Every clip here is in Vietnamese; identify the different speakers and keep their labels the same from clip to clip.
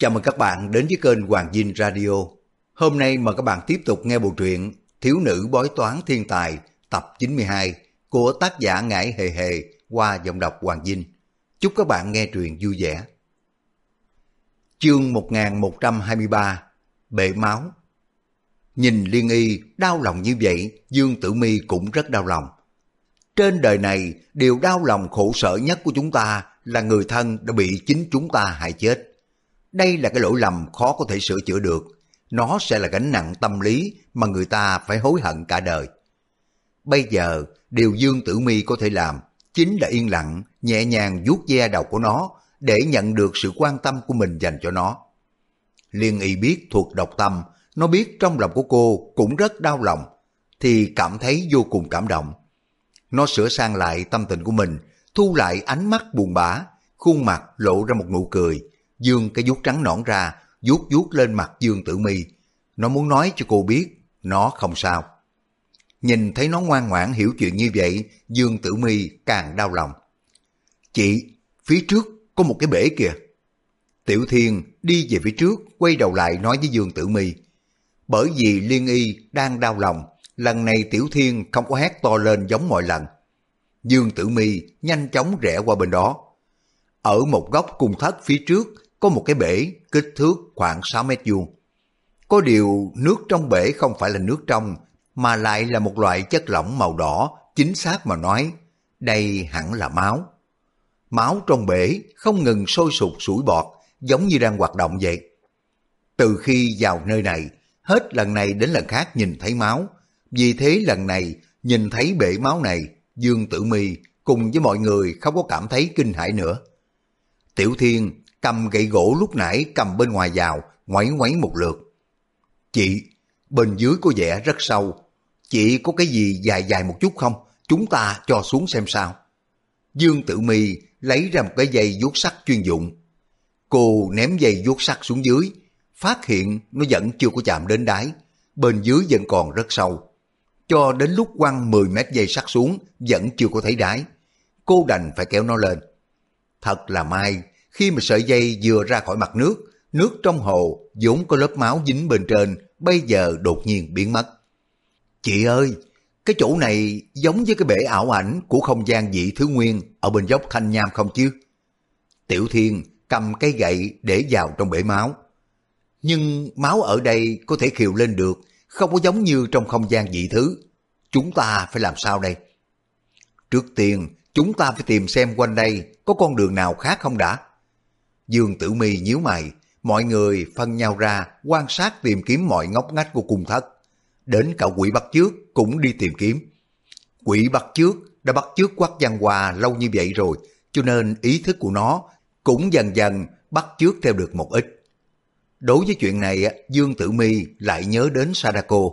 Speaker 1: Chào mừng các bạn đến với kênh Hoàng Dinh Radio. Hôm nay mời các bạn tiếp tục nghe bộ truyện Thiếu nữ bói toán thiên tài tập 92 của tác giả Ngải Hề Hề qua giọng đọc Hoàng Dinh. Chúc các bạn nghe truyện vui vẻ. Chương 1123 Bệ máu Nhìn Liên Y đau lòng như vậy, Dương Tử Mi cũng rất đau lòng. Trên đời này, điều đau lòng khổ sở nhất của chúng ta là người thân đã bị chính chúng ta hại chết. Đây là cái lỗi lầm khó có thể sửa chữa được. Nó sẽ là gánh nặng tâm lý mà người ta phải hối hận cả đời. Bây giờ, điều Dương Tử Mi có thể làm chính là yên lặng, nhẹ nhàng vuốt ve đầu của nó để nhận được sự quan tâm của mình dành cho nó. Liên y biết thuộc độc tâm, nó biết trong lòng của cô cũng rất đau lòng, thì cảm thấy vô cùng cảm động. Nó sửa sang lại tâm tình của mình, thu lại ánh mắt buồn bã, khuôn mặt lộ ra một nụ cười, dương cái vuốt trắng nõn ra, vuốt vuốt lên mặt Dương Tử Mi. Nó muốn nói cho cô biết, nó không sao. Nhìn thấy nó ngoan ngoãn hiểu chuyện như vậy, Dương Tử Mi càng đau lòng. Chị, phía trước có một cái bể kìa. Tiểu Thiên đi về phía trước, quay đầu lại nói với Dương Tử Mi. Bởi vì Liên Y đang đau lòng, lần này Tiểu Thiên không có hét to lên giống mọi lần. Dương Tử Mi nhanh chóng rẽ qua bên đó. Ở một góc cung thất phía trước có một cái bể kích thước khoảng 6 mét vuông. Có điều nước trong bể không phải là nước trong mà lại là một loại chất lỏng màu đỏ, chính xác mà nói, đây hẳn là máu. Máu trong bể không ngừng sôi sụt sủi bọt, giống như đang hoạt động vậy. Từ khi vào nơi này, hết lần này đến lần khác nhìn thấy máu, vì thế lần này nhìn thấy bể máu này, Dương Tử Mi cùng với mọi người không có cảm thấy kinh hãi nữa. Tiểu Thiên cầm gậy gỗ lúc nãy cầm bên ngoài vào, ngoáy ngoáy một lượt. Chị, bên dưới có vẻ rất sâu, chị có cái gì dài dài một chút không? Chúng ta cho xuống xem sao. Dương Tử Mi lấy ra một cái dây vuốt sắt chuyên dụng. Cô ném dây vuốt sắt xuống dưới, phát hiện nó vẫn chưa có chạm đến đáy, bên dưới vẫn còn rất sâu. Cho đến lúc quăng 10 mét dây sắt xuống vẫn chưa có thấy đáy. Cô đành phải kéo nó lên. Thật là may, khi mà sợi dây vừa ra khỏi mặt nước, nước trong hồ vốn có lớp máu dính bên trên, bây giờ đột nhiên biến mất. Chị ơi, cái chỗ này giống với cái bể ảo ảnh của không gian dị thứ nguyên ở bên dốc thanh nham không chứ? Tiểu Thiên cầm cây gậy để vào trong bể máu. Nhưng máu ở đây có thể khiều lên được, không có giống như trong không gian dị thứ. Chúng ta phải làm sao đây? Trước tiên, chúng ta phải tìm xem quanh đây có con đường nào khác không đã. Dương Tử Mi nhíu mày, mọi người phân nhau ra quan sát tìm kiếm mọi ngóc ngách của cung thất. Đến cả quỷ bắt trước cũng đi tìm kiếm. Quỷ bắt trước đã bắt trước quắc văn hòa lâu như vậy rồi, cho nên ý thức của nó cũng dần dần bắt trước theo được một ít. Đối với chuyện này, Dương Tử Mi lại nhớ đến Sadako.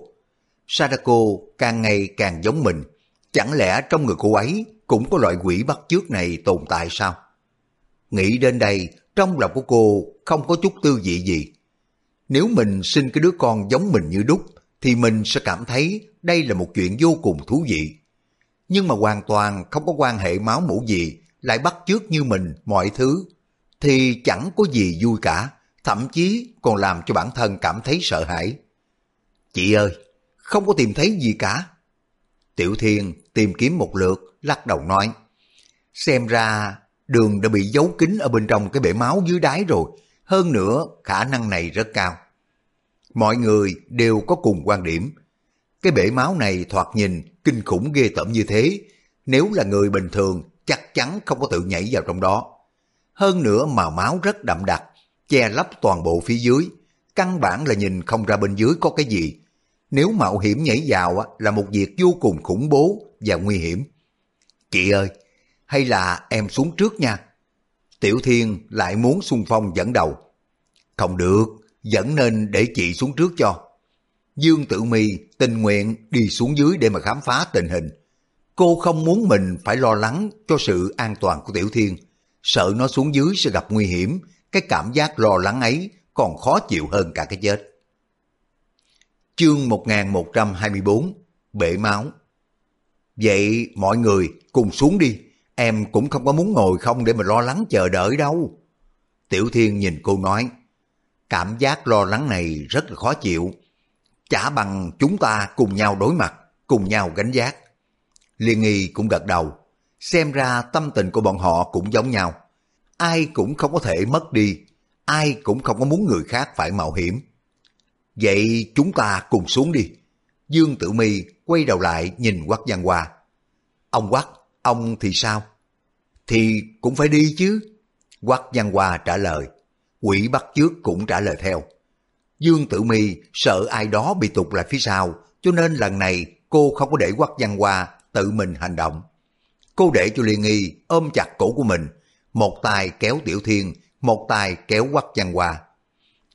Speaker 1: Sadako càng ngày càng giống mình. Chẳng lẽ trong người cô ấy cũng có loại quỷ bắt trước này tồn tại sao? Nghĩ đến đây, trong lòng của cô không có chút tư vị gì. Nếu mình sinh cái đứa con giống mình như đúc, thì mình sẽ cảm thấy đây là một chuyện vô cùng thú vị. Nhưng mà hoàn toàn không có quan hệ máu mủ gì, lại bắt chước như mình mọi thứ, thì chẳng có gì vui cả, thậm chí còn làm cho bản thân cảm thấy sợ hãi. Chị ơi, không có tìm thấy gì cả. Tiểu Thiên tìm kiếm một lượt, lắc đầu nói, xem ra đường đã bị giấu kín ở bên trong cái bể máu dưới đáy rồi, hơn nữa khả năng này rất cao. Mọi người đều có cùng quan điểm. Cái bể máu này thoạt nhìn kinh khủng ghê tởm như thế, nếu là người bình thường chắc chắn không có tự nhảy vào trong đó. Hơn nữa màu máu rất đậm đặc, che lấp toàn bộ phía dưới, căn bản là nhìn không ra bên dưới có cái gì. Nếu mạo hiểm nhảy vào là một việc vô cùng khủng bố và nguy hiểm. Chị ơi, hay là em xuống trước nha. Tiểu Thiên lại muốn xung phong dẫn đầu. Không được, vẫn nên để chị xuống trước cho. Dương Tử Mi tình nguyện đi xuống dưới để mà khám phá tình hình. Cô không muốn mình phải lo lắng cho sự an toàn của Tiểu Thiên. Sợ nó xuống dưới sẽ gặp nguy hiểm, cái cảm giác lo lắng ấy còn khó chịu hơn cả cái chết. Chương 1124 Bể máu Vậy mọi người cùng xuống đi, em cũng không có muốn ngồi không để mà lo lắng chờ đợi đâu. Tiểu Thiên nhìn cô nói, Cảm giác lo lắng này rất là khó chịu. Chả bằng chúng ta cùng nhau đối mặt, cùng nhau gánh giác. Liên nghi cũng gật đầu. Xem ra tâm tình của bọn họ cũng giống nhau. Ai cũng không có thể mất đi, ai cũng không có muốn người khác phải mạo hiểm. Vậy chúng ta cùng xuống đi. Dương Tử Mi quay đầu lại nhìn Quách Văn Hoa. Ông Quách, ông thì sao? Thì cũng phải đi chứ. Quách Văn Hoa trả lời. Quỷ bắt trước cũng trả lời theo. Dương Tử Mi sợ ai đó bị tụt lại phía sau, cho nên lần này cô không có để Quách Văn Hoa tự mình hành động. Cô để cho Liên Nghi ôm chặt cổ của mình, một tay kéo Tiểu Thiên, một tay kéo Quách Văn Hoa.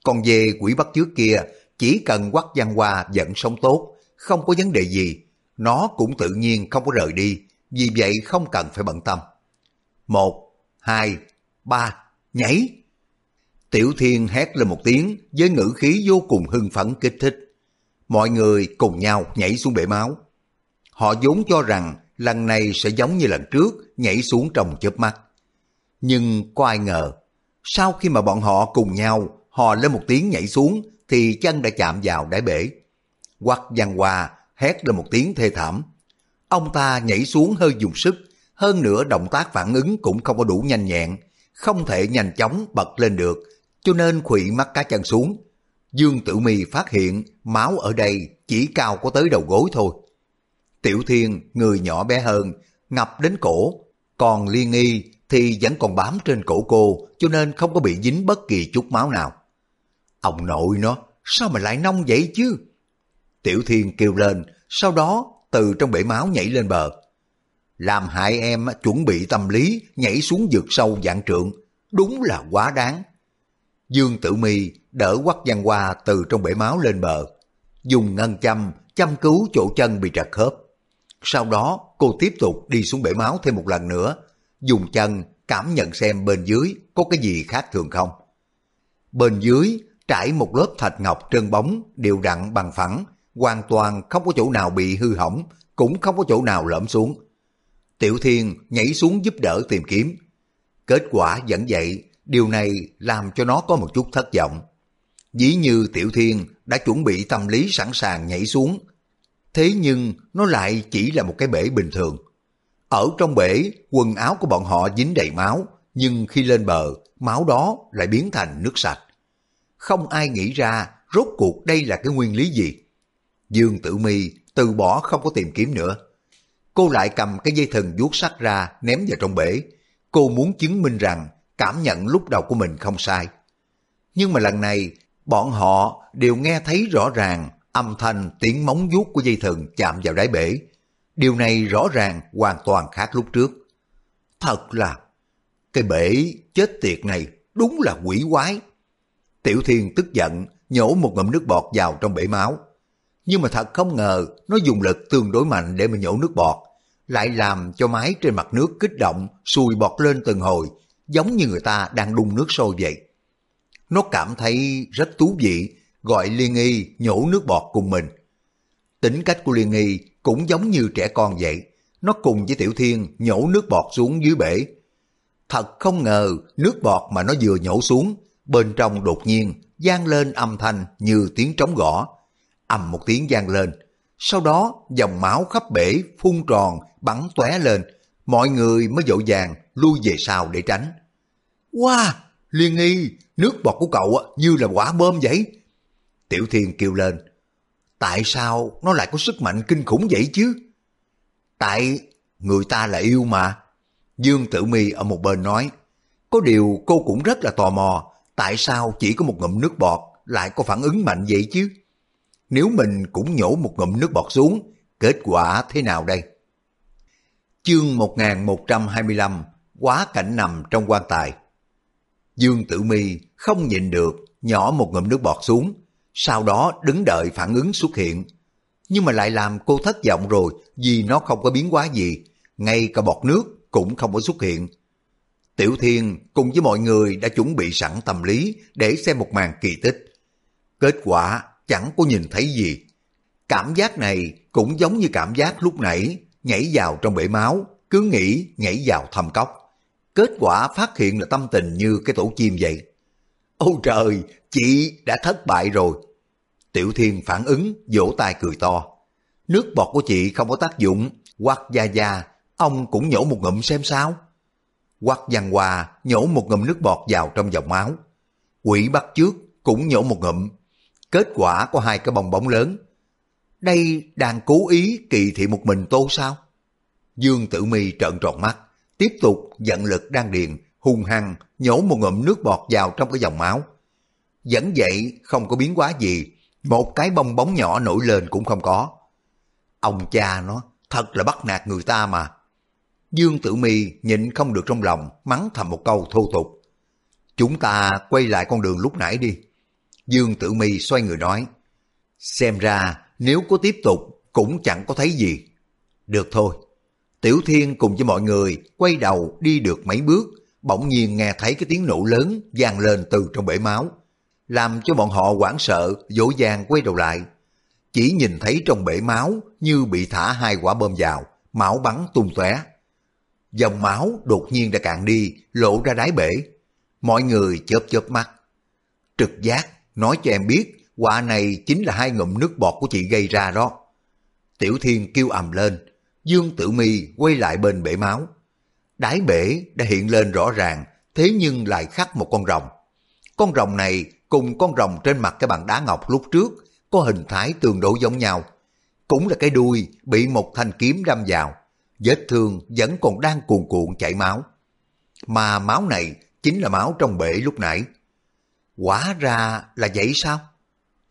Speaker 1: Còn về quỷ bắt trước kia, chỉ cần Quách Văn Hoa vẫn sống tốt, không có vấn đề gì, nó cũng tự nhiên không có rời đi, vì vậy không cần phải bận tâm. Một, hai, ba, nhảy! Tiểu Thiên hét lên một tiếng với ngữ khí vô cùng hưng phấn kích thích. Mọi người cùng nhau nhảy xuống bể máu. Họ vốn cho rằng lần này sẽ giống như lần trước nhảy xuống trong chớp mắt. Nhưng có ai ngờ, sau khi mà bọn họ cùng nhau hò lên một tiếng nhảy xuống thì chân đã chạm vào đáy bể. Quắc văn hoa hét lên một tiếng thê thảm. Ông ta nhảy xuống hơi dùng sức, hơn nữa động tác phản ứng cũng không có đủ nhanh nhẹn, không thể nhanh chóng bật lên được, cho nên khụy mắt cá chân xuống. Dương Tử Mi phát hiện máu ở đây chỉ cao có tới đầu gối thôi. Tiểu Thiên, người nhỏ bé hơn, ngập đến cổ, còn Liên Nghi thì vẫn còn bám trên cổ cô cho nên không có bị dính bất kỳ chút máu nào. Ông nội nó, sao mà lại nông vậy chứ? Tiểu Thiên kêu lên, sau đó từ trong bể máu nhảy lên bờ. Làm hại em chuẩn bị tâm lý nhảy xuống vực sâu dạng trượng, đúng là quá đáng. Dương Tử Mi đỡ quắc văn hoa từ trong bể máu lên bờ, dùng ngân châm chăm cứu chỗ chân bị trật khớp. Sau đó cô tiếp tục đi xuống bể máu thêm một lần nữa, dùng chân cảm nhận xem bên dưới có cái gì khác thường không. Bên dưới trải một lớp thạch ngọc trơn bóng đều đặn bằng phẳng, hoàn toàn không có chỗ nào bị hư hỏng, cũng không có chỗ nào lõm xuống. Tiểu Thiên nhảy xuống giúp đỡ tìm kiếm. Kết quả vẫn vậy, điều này làm cho nó có một chút thất vọng. Dĩ như Tiểu Thiên đã chuẩn bị tâm lý sẵn sàng nhảy xuống, thế nhưng nó lại chỉ là một cái bể bình thường. Ở trong bể, quần áo của bọn họ dính đầy máu, nhưng khi lên bờ, máu đó lại biến thành nước sạch. Không ai nghĩ ra rốt cuộc đây là cái nguyên lý gì. Dương Tử Mi từ bỏ không có tìm kiếm nữa. Cô lại cầm cái dây thừng vuốt sắt ra ném vào trong bể. Cô muốn chứng minh rằng cảm nhận lúc đầu của mình không sai. Nhưng mà lần này, bọn họ đều nghe thấy rõ ràng âm thanh tiếng móng vuốt của dây thừng chạm vào đáy bể. Điều này rõ ràng hoàn toàn khác lúc trước. Thật là, cái bể chết tiệt này đúng là quỷ quái. Tiểu Thiên tức giận, nhổ một ngụm nước bọt vào trong bể máu. Nhưng mà thật không ngờ, nó dùng lực tương đối mạnh để mà nhổ nước bọt, lại làm cho máy trên mặt nước kích động, sùi bọt lên từng hồi, giống như người ta đang đun nước sôi vậy. Nó cảm thấy rất thú vị, gọi Liên Nghi nhổ nước bọt cùng mình. Tính cách của Liên Nghi cũng giống như trẻ con vậy, nó cùng với Tiểu Thiên nhổ nước bọt xuống dưới bể. Thật không ngờ nước bọt mà nó vừa nhổ xuống, bên trong đột nhiên gian lên âm thanh như tiếng trống gõ ầm một tiếng gian lên, sau đó dòng máu khắp bể phun tròn bắn tóe lên, mọi người mới dội vàng lui về sau để tránh. Wow, Liên Nghi, nước bọt của cậu như là quả bơm vậy. Tiểu Thiên kêu lên, tại sao nó lại có sức mạnh kinh khủng vậy chứ? Tại người ta là yêu mà. Dương Tử Mi ở một bên nói, có điều cô cũng rất là tò mò, tại sao chỉ có một ngụm nước bọt lại có phản ứng mạnh vậy chứ? Nếu mình cũng nhổ một ngụm nước bọt xuống, kết quả thế nào đây? Chương 1125 Quá cảnh nằm trong quan tài Dương Tử Mi không nhìn được, nhỏ một ngụm nước bọt xuống, sau đó đứng đợi phản ứng xuất hiện. Nhưng mà lại làm cô thất vọng rồi vì nó không có biến hóa gì, ngay cả bọt nước cũng không có xuất hiện. Tiểu Thiên cùng với mọi người đã chuẩn bị sẵn tâm lý để xem một màn kỳ tích. Kết quả chẳng có nhìn thấy gì. Cảm giác này cũng giống như cảm giác lúc nãy nhảy vào trong bể máu, cứ nghĩ nhảy vào thâm cốc. Kết quả phát hiện là tâm tình như cái tổ chim vậy. Ôi trời, chị đã thất bại rồi. Tiểu Thiên phản ứng, vỗ tay cười to. Nước bọt của chị không có tác dụng, hoặc gia gia, ông cũng nhổ một ngụm xem sao. Hoặc văn hòa nhổ một ngụm nước bọt vào trong dòng máu. Quỷ bắt trước cũng nhổ một ngụm. Kết quả của hai cái bong bóng lớn. Đây đang cố ý kỳ thị một mình tô sao? Dương Tử Mi trợn tròn mắt, tiếp tục dẫn lực đang điền, hung hăng nhổ một ngụm nước bọt vào trong cái dòng máu. Vẫn vậy không có biến hóa gì, một cái bong bóng nhỏ nổi lên cũng không có. Ông cha nó thật là bắt nạt người ta mà. Dương Tử Mi nhịn không được trong lòng, mắng thầm một câu thô tục. Chúng ta quay lại con đường lúc nãy đi. Dương Tử Mi xoay người nói, xem ra nếu có tiếp tục cũng chẳng có thấy gì. Được thôi. Tiểu Thiên cùng với mọi người quay đầu đi được mấy bước, bỗng nhiên nghe thấy cái tiếng nổ lớn vang lên từ trong bể máu, làm cho bọn họ hoảng sợ, dỗ dàng quay đầu lại. Chỉ nhìn thấy trong bể máu như bị thả hai quả bom vào, máu bắn tung tóe. Dòng máu đột nhiên đã cạn đi, lộ ra đáy bể. Mọi người chớp chớp mắt. Trực giác nói cho em biết quả này chính là hai ngụm nước bọt của chị gây ra đó. Tiểu Thiên kêu ầm lên, Dương Tử Mi quay lại bên bể máu. Đáy bể đã hiện lên rõ ràng, thế nhưng lại khắc một con rồng. Con rồng này cùng con rồng trên mặt cái bàn đá ngọc lúc trước có hình thái tương đối giống nhau. Cũng là cái đuôi bị một thanh kiếm đâm vào, vết thương vẫn còn đang cuồn cuộn chảy máu. Mà máu này chính là máu trong bể lúc nãy. Quả ra là vậy sao?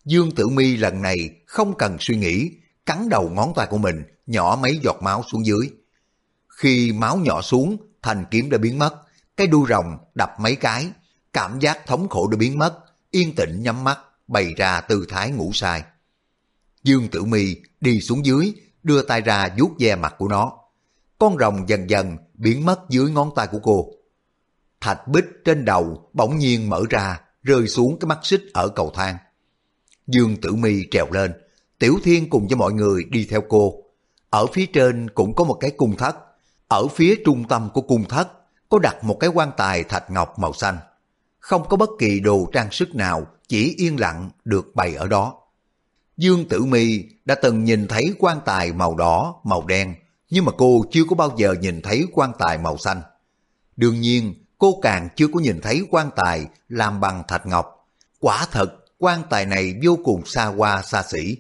Speaker 1: Dương Tử Mi lần này không cần suy nghĩ, cắn đầu ngón tay của mình, nhỏ mấy giọt máu xuống dưới. Khi máu nhỏ xuống, thành kiếm đã biến mất, cái đuôi rồng đập mấy cái, cảm giác thống khổ đã biến mất, yên tĩnh nhắm mắt, bày ra tư thái ngủ sai. Dương Tử Mi đi xuống dưới, đưa tay ra vuốt ve mặt của nó. Con rồng dần dần biến mất dưới ngón tay của cô. Thạch bích trên đầu bỗng nhiên mở ra, rơi xuống cái mắt xích ở cầu thang. Dương Tử Mi trèo lên, Tiểu Thiên cùng với mọi người đi theo cô. Ở phía trên cũng có một cái cung thất, ở phía trung tâm của cung thất có đặt một cái quan tài thạch ngọc màu xanh. Không có bất kỳ đồ trang sức nào, chỉ yên lặng được bày ở đó. Dương Tử Mi đã từng nhìn thấy quan tài màu đỏ, màu đen, nhưng mà cô chưa có bao giờ nhìn thấy quan tài màu xanh. Đương nhiên, cô càng chưa có nhìn thấy quan tài làm bằng thạch ngọc. Quả thật, quan tài này vô cùng xa hoa xa xỉ.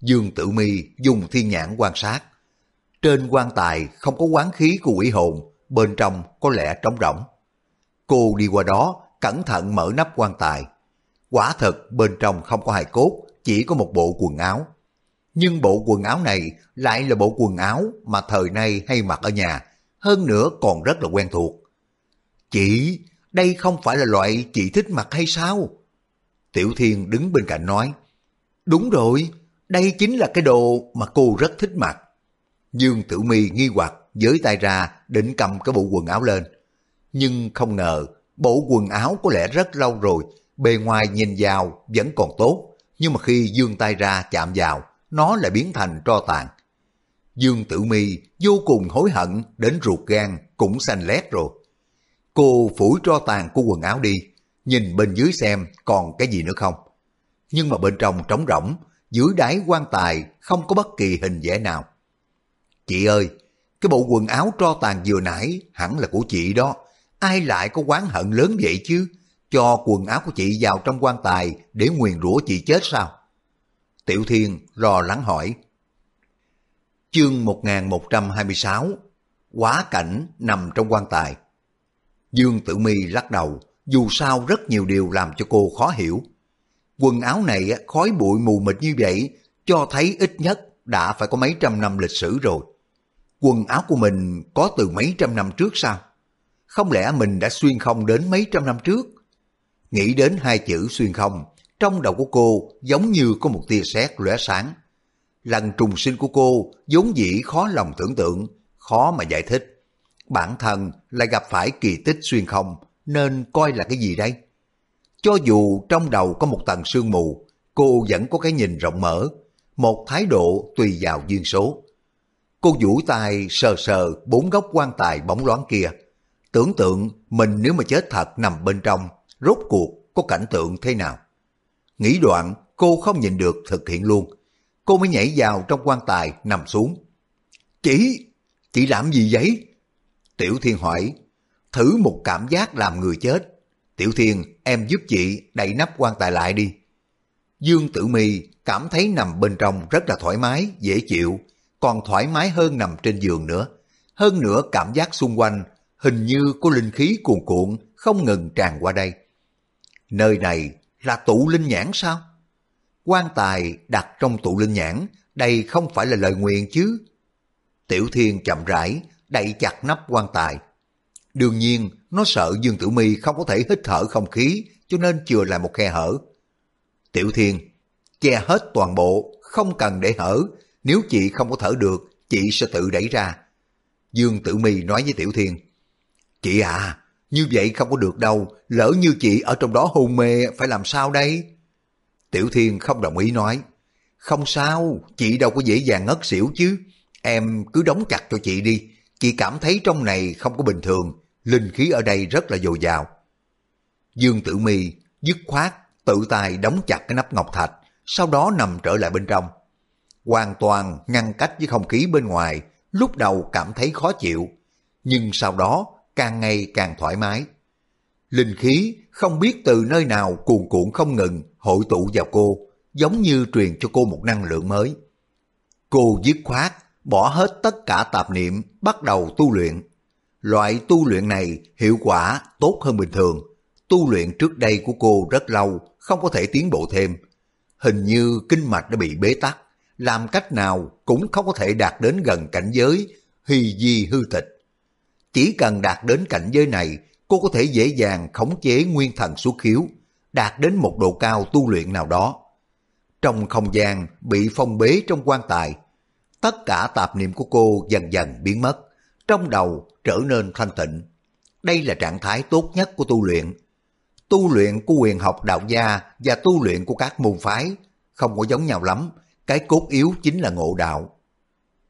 Speaker 1: Dương Tử Mi dùng thiên nhãn quan sát. Trên quan tài không có quán khí của quỷ hồn, bên trong có lẽ trống rỗng. Cô đi qua đó, cẩn thận mở nắp quan tài. Quả thật bên trong không có hài cốt, chỉ có một bộ quần áo. Nhưng bộ quần áo này lại là bộ quần áo mà thời nay hay mặc ở nhà, hơn nữa còn rất là quen thuộc. Chị, đây không phải là loại chị thích mặc hay sao? Tiểu Thiên đứng bên cạnh nói, Đúng rồi, đây chính là cái đồ mà cô rất thích mặc. Dương Tử Mi nghi hoặc với tay ra định cầm cái bộ quần áo lên. Nhưng không ngờ bộ quần áo có lẽ rất lâu rồi, bề ngoài nhìn vào vẫn còn tốt, nhưng mà khi dương tay ra chạm vào, nó lại biến thành tro tàn. Dương Tử Mi vô cùng hối hận đến ruột gan cũng xanh lét rồi. Cô phủi tro tàn của quần áo đi, nhìn bên dưới xem còn cái gì nữa không. Nhưng mà bên trong trống rỗng, dưới đáy quan tài không có bất kỳ hình vẽ nào. Chị ơi, cái bộ quần áo tro tàn vừa nãy hẳn là của chị đó, ai lại có quán hận lớn vậy chứ? Cho quần áo của chị vào trong quan tài để nguyền rủa chị chết sao? Tiểu Thiên rò lắng hỏi. Chương 1126 Quá cảnh nằm trong quan tài Dương Tử Mi lắc đầu, dù sao rất nhiều điều làm cho cô khó hiểu. Quần áo này khói bụi mù mịt như vậy, cho thấy ít nhất đã phải có mấy trăm năm lịch sử rồi. Quần áo của mình có từ mấy trăm năm trước sao? Không lẽ mình đã xuyên không đến mấy trăm năm trước? Nghĩ đến hai chữ xuyên không, trong đầu của cô giống như có một tia sét lóe sáng. Lần trùng sinh của cô vốn dĩ khó lòng tưởng tượng, khó mà giải thích. Bản thân lại gặp phải kỳ tích xuyên không, nên coi là cái gì đây? Cho dù trong đầu có một tầng sương mù, cô vẫn có cái nhìn rộng mở, một thái độ tùy vào duyên số. Cô vũ tay sờ sờ bốn góc quan tài bóng loáng kia, tưởng tượng mình nếu mà chết thật nằm bên trong, rốt cuộc có cảnh tượng thế nào. Nghĩ đoạn, cô không nhìn được thực hiện luôn. Cô mới nhảy vào trong quan tài nằm xuống. Chỉ chị làm gì vậy? Tiểu Thiên hỏi, thử một cảm giác làm người chết. Tiểu Thiên, em giúp chị đẩy nắp quan tài lại đi. Dương Tử Mi cảm thấy nằm bên trong rất là thoải mái, dễ chịu, còn thoải mái hơn nằm trên giường nữa. Hơn nữa cảm giác xung quanh hình như có linh khí cuồn cuộn không ngừng tràn qua đây. Nơi này là tụ linh nhãn sao? quan tài đặt trong tụ linh nhãn, đây không phải là lời nguyện chứ. Tiểu Thiên chậm rãi đậy chặt nắp quan tài. Đương nhiên, nó sợ Dương Tử Mi không có thể hít thở không khí, cho nên chừa lại một khe hở. Tiểu Thiên, che hết toàn bộ, không cần để hở, nếu chị không có thở được, chị sẽ tự đẩy ra. Dương Tử Mi nói với Tiểu Thiên, Chị à, như vậy không có được đâu, lỡ như chị ở trong đó hôn mê phải làm sao đây? Tiểu Thiên không đồng ý nói, không sao, chị đâu có dễ dàng ngất xỉu chứ, em cứ đóng chặt cho chị đi, chị cảm thấy trong này không có bình thường, linh khí ở đây rất là dồi dào. Dương Tử Mi dứt khoát tự tay đóng chặt cái nắp ngọc thạch, sau đó nằm trở lại bên trong. Hoàn toàn ngăn cách với không khí bên ngoài, lúc đầu cảm thấy khó chịu, nhưng sau đó càng ngày càng thoải mái. Linh khí không biết từ nơi nào cuồn cuộn không ngừng hội tụ vào cô, giống như truyền cho cô một năng lượng mới. Cô dứt khoát, bỏ hết tất cả tạp niệm, bắt đầu tu luyện. Loại tu luyện này hiệu quả tốt hơn bình thường. Tu luyện trước đây của cô rất lâu, không có thể tiến bộ thêm. Hình như kinh mạch đã bị bế tắc, làm cách nào cũng không có thể đạt đến gần cảnh giới hy di hư tịch. Chỉ cần đạt đến cảnh giới này, cô có thể dễ dàng khống chế nguyên thần xuất khiếu, đạt đến một độ cao tu luyện nào đó. Trong không gian bị phong bế trong quan tài, tất cả tạp niệm của cô dần dần biến mất, trong đầu trở nên thanh tịnh. Đây là trạng thái tốt nhất của tu luyện. Tu luyện của quyền học đạo gia và tu luyện của các môn phái không có giống nhau lắm, cái cốt yếu chính là ngộ đạo.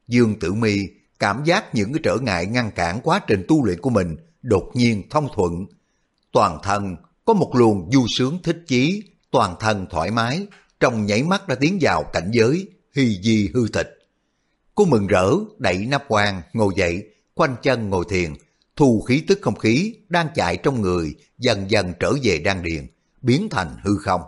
Speaker 1: Dương Tử Mi cảm giác những cái trở ngại ngăn cản quá trình tu luyện của mình đột nhiên thông thuận. Toàn thân có một luồng du sướng thích chí, toàn thân thoải mái, trong nhảy mắt đã tiến vào cảnh giới hy di hư tịch. Cô mừng rỡ đẩy nắp quan ngồi dậy, khoanh chân ngồi thiền, thu khí tức không khí đang chạy trong người dần dần trở về đan điền, biến thành hư không.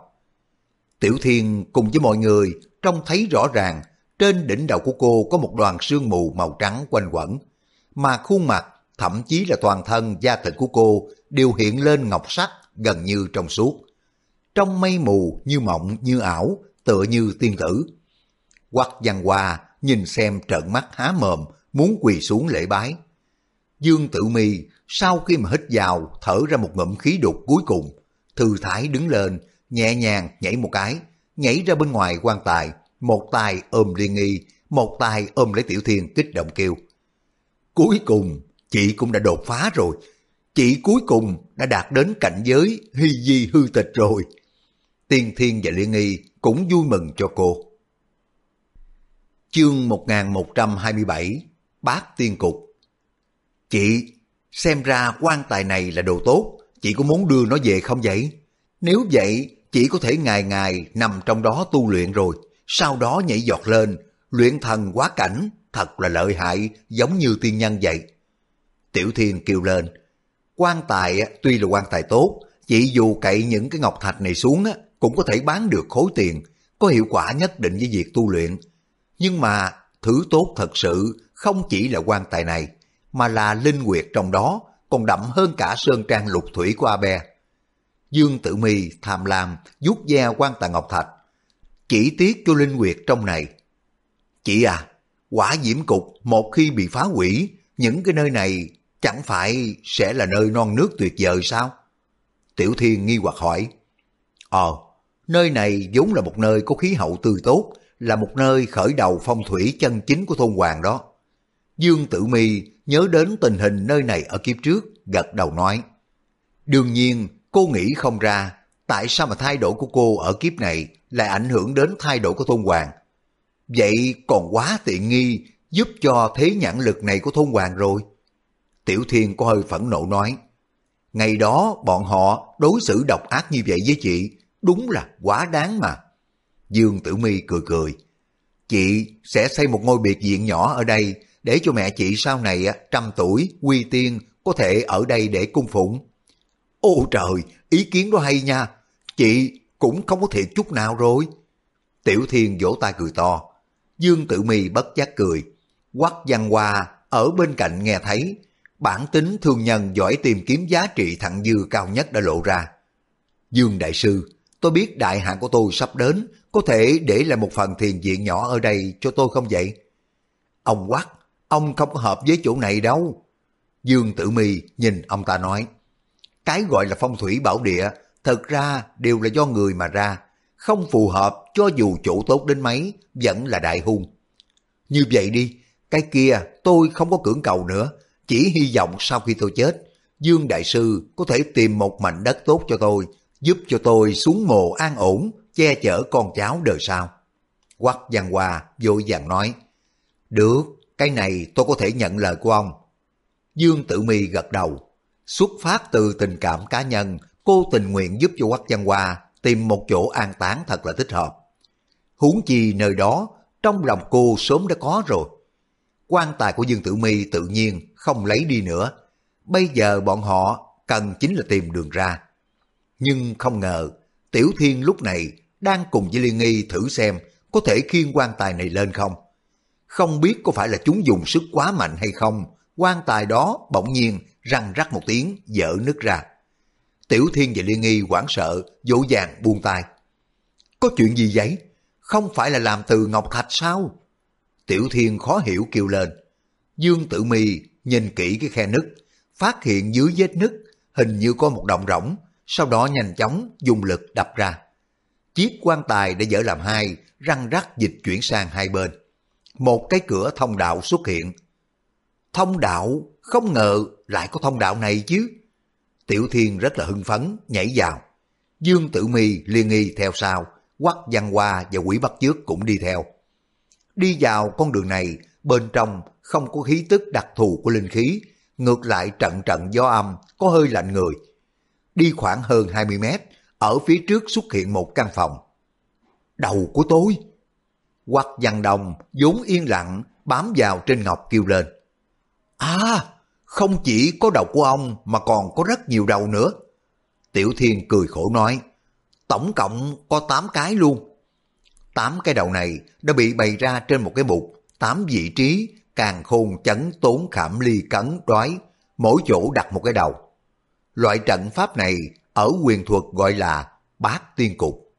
Speaker 1: Tiểu Thiên cùng với mọi người trông thấy rõ ràng trên đỉnh đầu của cô có một đoàn sương mù màu trắng quanh quẩn, mà khuôn mặt, thậm chí là toàn thân da thịt của cô đều hiện lên ngọc sắc gần như trong suốt. Trong mây mù như mộng như ảo, tựa như tiên tử. Quắc văn hoa nhìn xem trợn mắt há mồm, muốn quỳ xuống lễ bái. Dương Tử Mi sau khi mà hít vào thở ra một ngụm khí đục cuối cùng, thư thái đứng lên, nhẹ nhàng nhảy một cái, nhảy ra bên ngoài quan tài, một tay ôm Liên Nghi, một tay ôm lấy Tiểu Thiên kích động kêu. Cuối cùng, chị cũng đã đột phá rồi. Chị cuối cùng đã đạt đến cảnh giới hy di hư tịch rồi. Tiên Thiên và Liên Nghi cũng vui mừng cho cô. Chương 1127 Bát Tiên Cục Chị, xem ra quan tài này là đồ tốt, chị có muốn đưa nó về không vậy? Nếu vậy, chị có thể ngày ngày nằm trong đó tu luyện rồi sau đó nhảy giọt lên, luyện thần quá cảnh, thật là lợi hại, giống như tiên nhân vậy. Tiểu Thiên kêu lên, quan tài tuy là quan tài tốt, chị dù cậy những cái ngọc thạch này xuống cũng có thể bán được khối tiền, có hiệu quả nhất định với việc tu luyện. Nhưng mà thứ tốt thật sự không chỉ là quan tài này, mà là linh quyệt trong đó còn đậm hơn cả sơn trang lục thủy của A Be. Dương Tử Mi tham lam rút ve quan tài ngọc thạch, chỉ tiếc cho Linh Nguyệt trong này. Chị à, quả diễm cục một khi bị phá hủy, những cái nơi này chẳng phải sẽ là nơi non nước tuyệt vời sao? Tiểu Thiên nghi hoặc hỏi. Ờ, nơi này vốn là một nơi có khí hậu tươi tốt, là một nơi khởi đầu phong thủy chân chính của thôn hoàng đó. Dương Tử Mi nhớ đến tình hình nơi này ở kiếp trước, gật đầu nói. Đương nhiên, cô nghĩ không ra tại sao mà thay đổi của cô ở kiếp này lại ảnh hưởng đến thay đổi của thôn hoàng. Vậy còn quá tiện nghi giúp cho thế nhãn lực này của thôn hoàng rồi. Tiểu Thiên có hơi phẫn nộ nói, Ngày đó bọn họ đối xử độc ác như vậy với chị, đúng là quá đáng mà. Dương Tử Mi cười cười. Chị sẽ xây một ngôi biệt viện nhỏ ở đây để cho mẹ chị sau này trăm tuổi, quy tiên, có thể ở đây để cung phụng. Ô trời, ý kiến đó hay nha. Chị cũng không có thiệt chút nào rồi. Tiểu Thiên vỗ tay cười to. Dương Tử Mi bất giác cười. Quắc văn hoa ở bên cạnh nghe thấy. Bản tính thương nhân giỏi tìm kiếm giá trị thặng dư cao nhất đã lộ ra. Dương Đại Sư, tôi biết đại hạn của tôi sắp đến, có thể để lại một phần thiền viện nhỏ ở đây cho tôi không vậy? Ông Quắc, ông không có hợp với chỗ này đâu. Dương Tử Mi nhìn ông ta nói, cái gọi là phong thủy bảo địa thật ra đều là do người mà ra, không phù hợp cho dù chỗ tốt đến mấy, vẫn là đại hung. Như vậy đi, cái kia tôi không có cưỡng cầu nữa, chỉ hy vọng sau khi tôi chết, Dương Đại Sư có thể tìm một mảnh đất tốt cho tôi, giúp cho tôi xuống mồ an ổn, che chở con cháu đời sau. Quắc Giang Hoa vội vàng nói, Được, cái này tôi có thể nhận lời của ông. Dương Tử Mi gật đầu, xuất phát từ tình cảm cá nhân, cô tình nguyện giúp cho Quắc Giang Hoa tìm một chỗ an táng thật là thích hợp. Huống chi nơi đó, trong lòng cô sớm đã có rồi. quan tài của Dương Tử Mi tự nhiên không lấy đi nữa. Bây giờ bọn họ cần chính là tìm đường ra. Nhưng không ngờ, Tiểu Thiên lúc này đang cùng với Liên Nghi thử xem có thể khiêng quan tài này lên không. Không biết có phải là chúng dùng sức quá mạnh hay không, quan tài đó bỗng nhiên răng rắc một tiếng dở nứt ra. Tiểu Thiên và Liên Nghi hoảng sợ, dỗ dàng buông tay. Có chuyện gì vậy? Không phải là làm từ ngọc thạch sao? Tiểu Thiên khó hiểu kêu lên. Dương Tử Mi nhìn kỹ cái khe nứt, phát hiện dưới vết nứt hình như có một động rỗng, sau đó nhanh chóng dùng lực đập ra. Chiếc quan tài đã dỡ làm hai, răng rắc dịch chuyển sang hai bên. Một cái cửa thông đạo xuất hiện. Thông đạo? Không ngờ lại có thông đạo này chứ. Tiểu Thiên rất là hưng phấn, nhảy vào. Dương Tử Mi liên nghi theo sau, Quắc Văn Hoa và Quỷ Bắt Trước cũng đi theo. Đi vào con đường này, bên trong không có khí tức đặc thù của linh khí, ngược lại trận trận gió âm, có hơi lạnh người. Đi khoảng hơn 20 mét, ở phía trước xuất hiện một căn phòng. Đầu của tôi! Quắc Văn Đồng vốn yên lặng, bám vào trên ngọc kêu lên. À, không chỉ có đầu của ông mà còn có rất nhiều đầu nữa. Tiểu Thiên cười khổ nói, tổng cộng có 8 cái luôn. 8 cái đầu này đã bị bày ra trên một cái bục, 8 vị trí, càng khôn chấn tốn khảm ly cấn đoái, mỗi chỗ đặt một cái đầu. Loại trận pháp này ở quyền thuật gọi là bát tiên cục.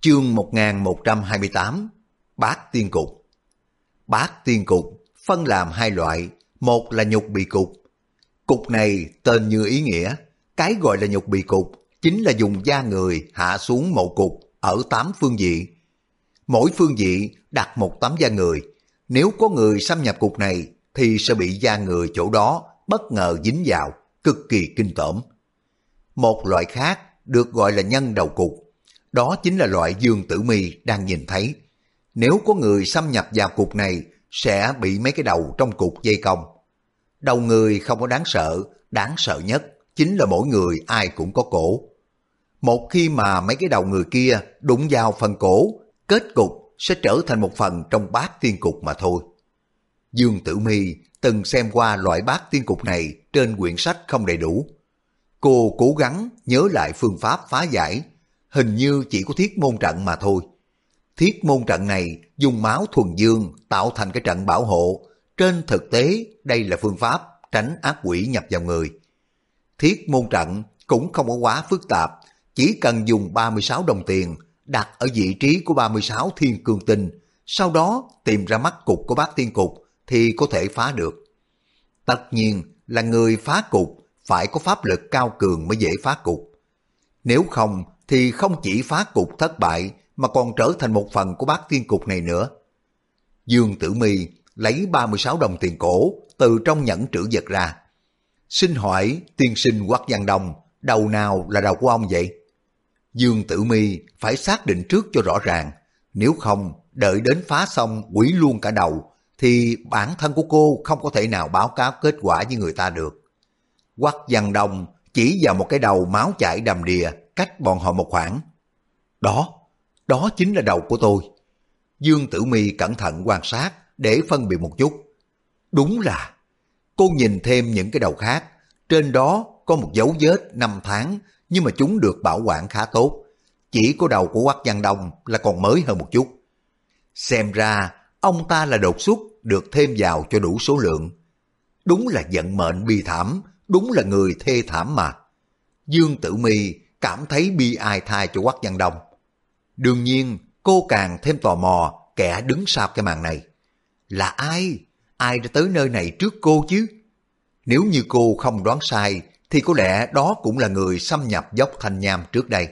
Speaker 1: Chương 1128 Bát tiên cục Bát tiên cục phân làm hai loại, một là nhục bị cục. Cục này tên như ý nghĩa, cái gọi là nhục bị cục chính là dùng da người hạ xuống một cục ở tám phương vị. Mỗi phương vị đặt một tấm da người. Nếu có người xâm nhập cục này thì sẽ bị da người chỗ đó bất ngờ dính vào, cực kỳ kinh tởm. Một loại khác được gọi là nhân đầu cục. Đó chính là loại dương tử mi đang nhìn thấy. Nếu có người xâm nhập vào cục này sẽ bị mấy cái đầu trong cục dây cong. Đầu người không có đáng sợ, đáng sợ nhất chính là mỗi người ai cũng có cổ. Một khi mà mấy cái đầu người kia đụng vào phần cổ, kết cục sẽ trở thành một phần trong bát tiên cục mà thôi. Dương Tử Mi từng xem qua loại bát tiên cục này trên quyển sách không đầy đủ. Cô cố gắng nhớ lại phương pháp phá giải, hình như chỉ có thiết môn trận mà thôi. Thiết môn trận này dùng máu thuần dương tạo thành cái trận bảo hộ. Trên thực tế, đây là phương pháp tránh ác quỷ nhập vào người. Thiết môn trận cũng không có quá phức tạp, chỉ cần dùng 36 đồng tiền đặt ở vị trí của 36 thiên cương tinh, sau đó tìm ra mắt cục của bát tiên cục thì có thể phá được. Tất nhiên là người phá cục phải có pháp lực cao cường mới dễ phá cục. Nếu không thì không chỉ phá cục thất bại mà còn trở thành một phần của bát tiên cục này nữa. Dương Tử Mi lấy 36 đồng tiền cổ từ trong nhẫn trữ vật ra. Xin hỏi tiên sinh Quắc Văn Đồng đầu nào là đầu của ông vậy? Dương Tử Mi phải xác định trước cho rõ ràng, nếu không đợi đến phá xong quỷ luôn cả đầu, thì bản thân của cô không có thể nào báo cáo kết quả với người ta được. Quắc văn Đồng chỉ vào một cái đầu máu chảy đầm đìa cách bọn họ một khoảng. Đó, đó chính là đầu của tôi. Dương Tử Mi cẩn thận quan sát để phân biệt một chút. Đúng là, cô nhìn thêm những cái đầu khác, trên đó có một dấu vết năm tháng nhưng mà chúng được bảo quản khá tốt. Chỉ có đầu của Quắc Văn Đông là còn mới hơn một chút. Xem ra, ông ta là đột xuất được thêm vào cho đủ số lượng. Đúng là vận mệnh bi thảm, đúng là người thê thảm mà. Dương Tử Mi cảm thấy bi ai thai cho Quách Văn Đông. Đương nhiên, cô càng thêm tò mò kẻ đứng sau cái màn này. Là ai? Ai đã tới nơi này trước cô chứ? Nếu như cô không đoán sai, thì có lẽ đó cũng là người xâm nhập dốc thanh nham trước đây.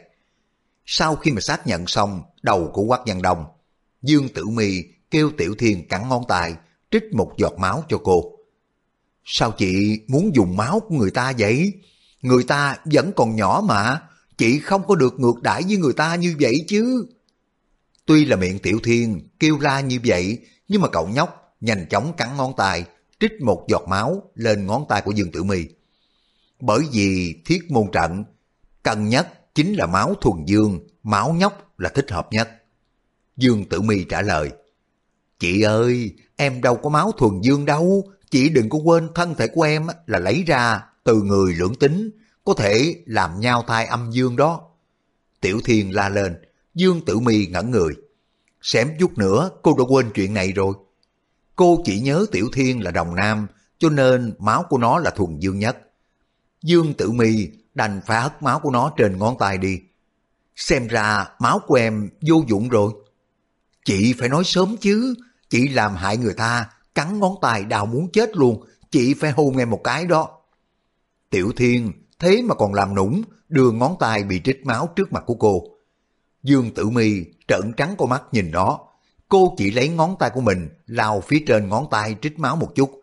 Speaker 1: Sau khi mà xác nhận xong đầu của Quách Văn Đông, Dương Tử Mi kêu Tiểu Thiên cắn ngón tay, trích một giọt máu cho cô. Sao chị muốn dùng máu của người ta vậy? Người ta vẫn còn nhỏ mà, chị không có được ngược đãi với người ta như vậy chứ. Tuy là miệng Tiểu Thiên kêu la như vậy, nhưng mà cậu nhóc nhanh chóng cắn ngón tay, trích một giọt máu lên ngón tay của Dương Tử Mi. Bởi vì thiết môn trận, cần nhất chính là máu thuần dương, máu nhóc là thích hợp nhất. Dương Tử Mi trả lời, Chị ơi, em đâu có máu thuần dương đâu, chị đừng có quên thân thể của em là lấy ra từ người lưỡng tính, có thể làm nhau thai âm dương đó. Tiểu Thiên la lên, Dương Tử Mi ngẩn người. Xém chút nữa cô đã quên chuyện này rồi. Cô chỉ nhớ Tiểu Thiên là đồng nam, cho nên máu của nó là thuần dương nhất. Dương Tử Mi đành phải hất máu của nó trên ngón tay đi. Xem ra máu của em vô dụng rồi. Chị phải nói sớm chứ, chị làm hại người ta, cắn ngón tay đào muốn chết luôn, chị phải hôn em một cái đó. Tiểu Thiên thế mà còn làm nũng, đưa ngón tay bị trích máu trước mặt của cô. Dương Tử Mi trợn trắng con mắt nhìn nó, cô chỉ lấy ngón tay của mình lao phía trên ngón tay trích máu một chút.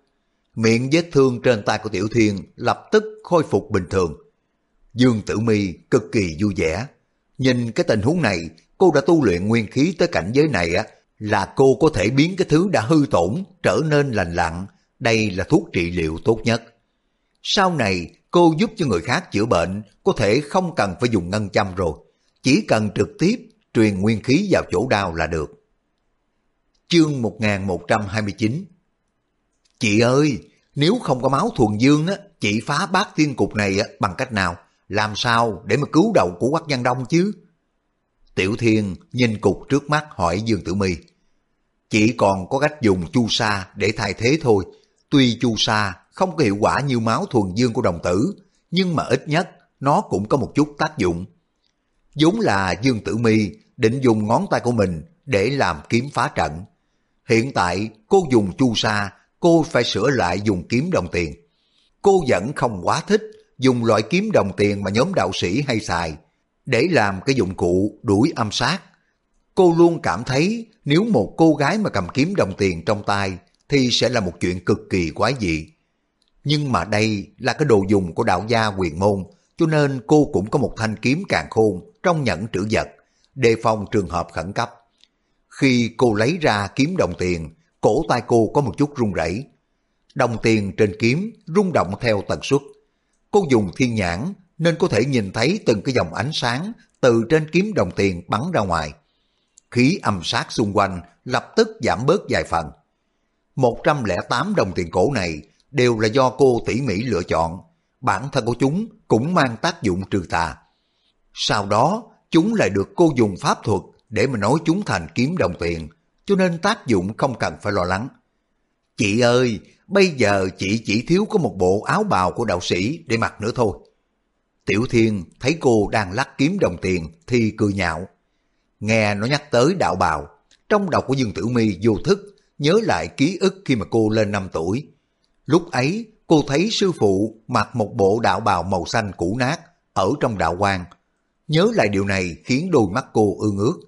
Speaker 1: Miệng vết thương trên tay của Tiểu Thiên lập tức khôi phục bình thường. Dương Tử Mi cực kỳ vui vẻ. Nhìn cái tình huống này, cô đã tu luyện nguyên khí tới cảnh giới này á, là cô có thể biến cái thứ đã hư tổn trở nên lành lặn. Đây là thuốc trị liệu tốt nhất. Sau này, cô giúp cho người khác chữa bệnh, có thể không cần phải dùng ngân châm rồi. Chỉ cần trực tiếp truyền nguyên khí vào chỗ đau là được. Chương 1129 Chị ơi, nếu không có máu thuần dương á, chị phá bát tiên cục này á, bằng cách nào? Làm sao để mà cứu đầu của Quách Văn Đông chứ? Tiểu Thiên nhìn cục trước mắt hỏi Dương Tử Mi. Chỉ còn có cách dùng chu sa để thay thế thôi. Tuy chu sa không có hiệu quả như máu thuần dương của đồng tử, nhưng mà ít nhất nó cũng có một chút tác dụng. vốn là Dương Tử Mi định dùng ngón tay của mình để làm kiếm phá trận. Hiện tại cô dùng chu sa, cô phải sửa lại dùng kiếm đồng tiền. Cô vẫn không quá thích dùng loại kiếm đồng tiền mà nhóm đạo sĩ hay xài, để làm cái dụng cụ đuổi âm sát. Cô luôn cảm thấy nếu một cô gái mà cầm kiếm đồng tiền trong tay thì sẽ là một chuyện cực kỳ quái dị. Nhưng mà đây là cái đồ dùng của đạo gia quyền môn, cho nên cô cũng có một thanh kiếm càng khôn trong nhẫn trữ vật, đề phòng trường hợp khẩn cấp. Khi cô lấy ra kiếm đồng tiền, cổ tay cô có một chút run rẩy. Đồng tiền trên kiếm rung động theo tần suất. Cô dùng thiên nhãn nên có thể nhìn thấy từng cái dòng ánh sáng từ trên kiếm đồng tiền bắn ra ngoài. Khí âm sát xung quanh lập tức giảm bớt vài phần. 108 đồng tiền cổ này đều là do cô tỉ mỉ lựa chọn. Bản thân của chúng cũng mang tác dụng trừ tà. Sau đó, chúng lại được cô dùng pháp thuật để mà nói chúng thành kiếm đồng tiền, cho nên tác dụng không cần phải lo lắng. Chị ơi, bây giờ chị chỉ thiếu có một bộ áo bào của đạo sĩ để mặc nữa thôi. Tiểu Thiên thấy cô đang lắc kiếm đồng tiền thì cười nhạo. Nghe nó nhắc tới đạo bào, trong đầu của Dương Tử Mi vô thức nhớ lại ký ức khi mà cô lên 5 tuổi. Lúc ấy cô thấy sư phụ mặc một bộ đạo bào màu xanh cũ nát ở trong đạo quan. Nhớ lại điều này khiến đôi mắt cô ương ước.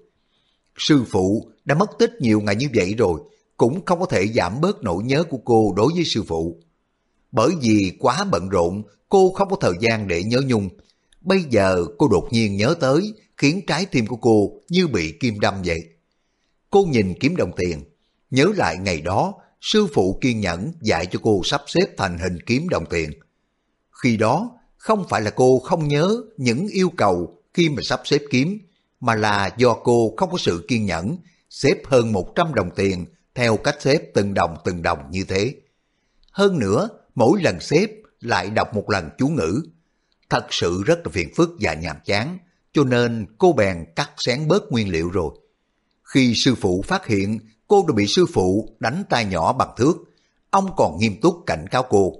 Speaker 1: Sư phụ đã mất tích nhiều ngày như vậy rồi, cũng không có thể giảm bớt nỗi nhớ của cô đối với sư phụ. Bởi vì quá bận rộn, cô không có thời gian để nhớ nhung. Bây giờ cô đột nhiên nhớ tới, khiến trái tim của cô như bị kim đâm vậy. Cô nhìn kiếm đồng tiền, nhớ lại ngày đó, sư phụ kiên nhẫn dạy cho cô sắp xếp thành hình kiếm đồng tiền. Khi đó, không phải là cô không nhớ những yêu cầu khi mà sắp xếp kiếm, mà là do cô không có sự kiên nhẫn, xếp hơn 100 đồng tiền theo cách xếp từng đồng từng đồng như thế. Hơn nữa, mỗi lần xếp lại đọc một lần chú ngữ. Thật sự rất là phiền phức và nhàm chán, cho nên cô bèn cắt xén bớt nguyên liệu rồi. Khi sư phụ phát hiện cô đã bị sư phụ đánh tay nhỏ bằng thước, ông còn nghiêm túc cảnh cáo cô.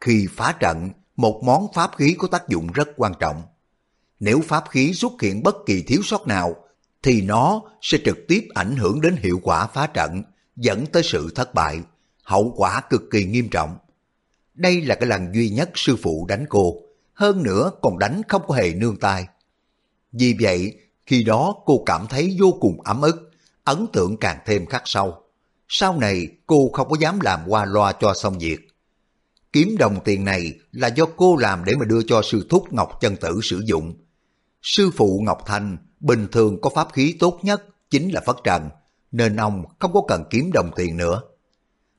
Speaker 1: Khi phá trận, một món pháp khí có tác dụng rất quan trọng. Nếu pháp khí xuất hiện bất kỳ thiếu sót nào, thì nó sẽ trực tiếp ảnh hưởng đến hiệu quả phá trận, dẫn tới sự thất bại, hậu quả cực kỳ nghiêm trọng. Đây là cái lần duy nhất sư phụ đánh cô, hơn nữa còn đánh không có hề nương tay. Vì vậy, khi đó cô cảm thấy vô cùng ấm ức, ấn tượng càng thêm khắc sâu. Sau này cô không có dám làm qua loa cho xong việc. Kiếm đồng tiền này là do cô làm để mà đưa cho sư thúc Ngọc Chân Tử sử dụng. Sư phụ Ngọc Thanh bình thường có pháp khí tốt nhất chính là Phất Trần, nên ông không có cần kiếm đồng tiền nữa.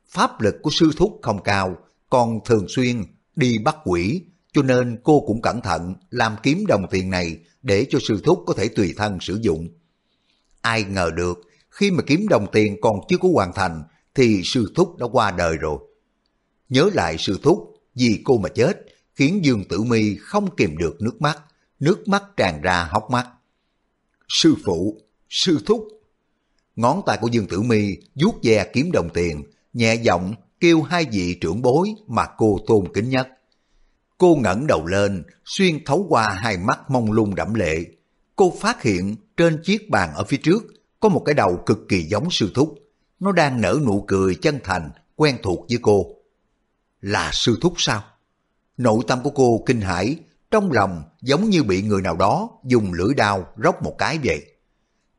Speaker 1: Pháp lực của sư thúc không cao, còn thường xuyên đi bắt quỷ, cho nên cô cũng cẩn thận làm kiếm đồng tiền này để cho sư thúc có thể tùy thân sử dụng. Ai ngờ được, khi mà kiếm đồng tiền còn chưa có hoàn thành, thì sư thúc đã qua đời rồi. Nhớ lại sư thúc, vì cô mà chết, khiến Dương Tử Mi không kìm được nước mắt, nước mắt tràn ra hốc mắt. Sư phụ, sư thúc. Ngón tay của Dương Tử Mi vuốt ve kiếm đồng tiền, nhẹ giọng kêu hai vị trưởng bối mà cô tôn kính nhất. Cô ngẩng đầu lên, xuyên thấu qua hai mắt mông lung đẫm lệ. Cô phát hiện trên chiếc bàn ở phía trước có một cái đầu cực kỳ giống sư thúc. Nó đang nở nụ cười chân thành, quen thuộc với cô. Là sư thúc sao? Nội tâm của cô kinh hãi, trong lòng giống như bị người nào đó dùng lưỡi đao róc một cái vậy.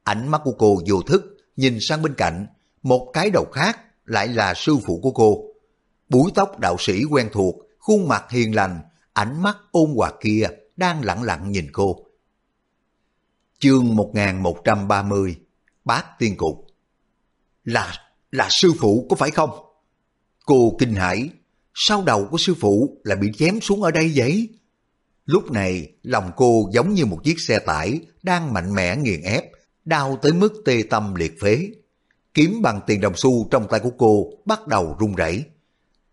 Speaker 1: Ánh mắt của cô vô thức, nhìn sang bên cạnh, một cái đầu khác lại là sư phụ của cô. Búi tóc đạo sĩ quen thuộc, khuôn mặt hiền lành, ánh mắt ôn hòa kia đang lặng lặng nhìn cô. Chương 1130 Bát Tiên Cục Là, là sư phụ có phải không? Cô kinh hãi, sao đầu của sư phụ lại bị chém xuống ở đây vậy? Lúc này, lòng cô giống như một chiếc xe tải đang mạnh mẽ nghiền ép, đau tới mức tê tâm liệt phế. Kiếm bằng tiền đồng xu trong tay của cô bắt đầu run rẩy.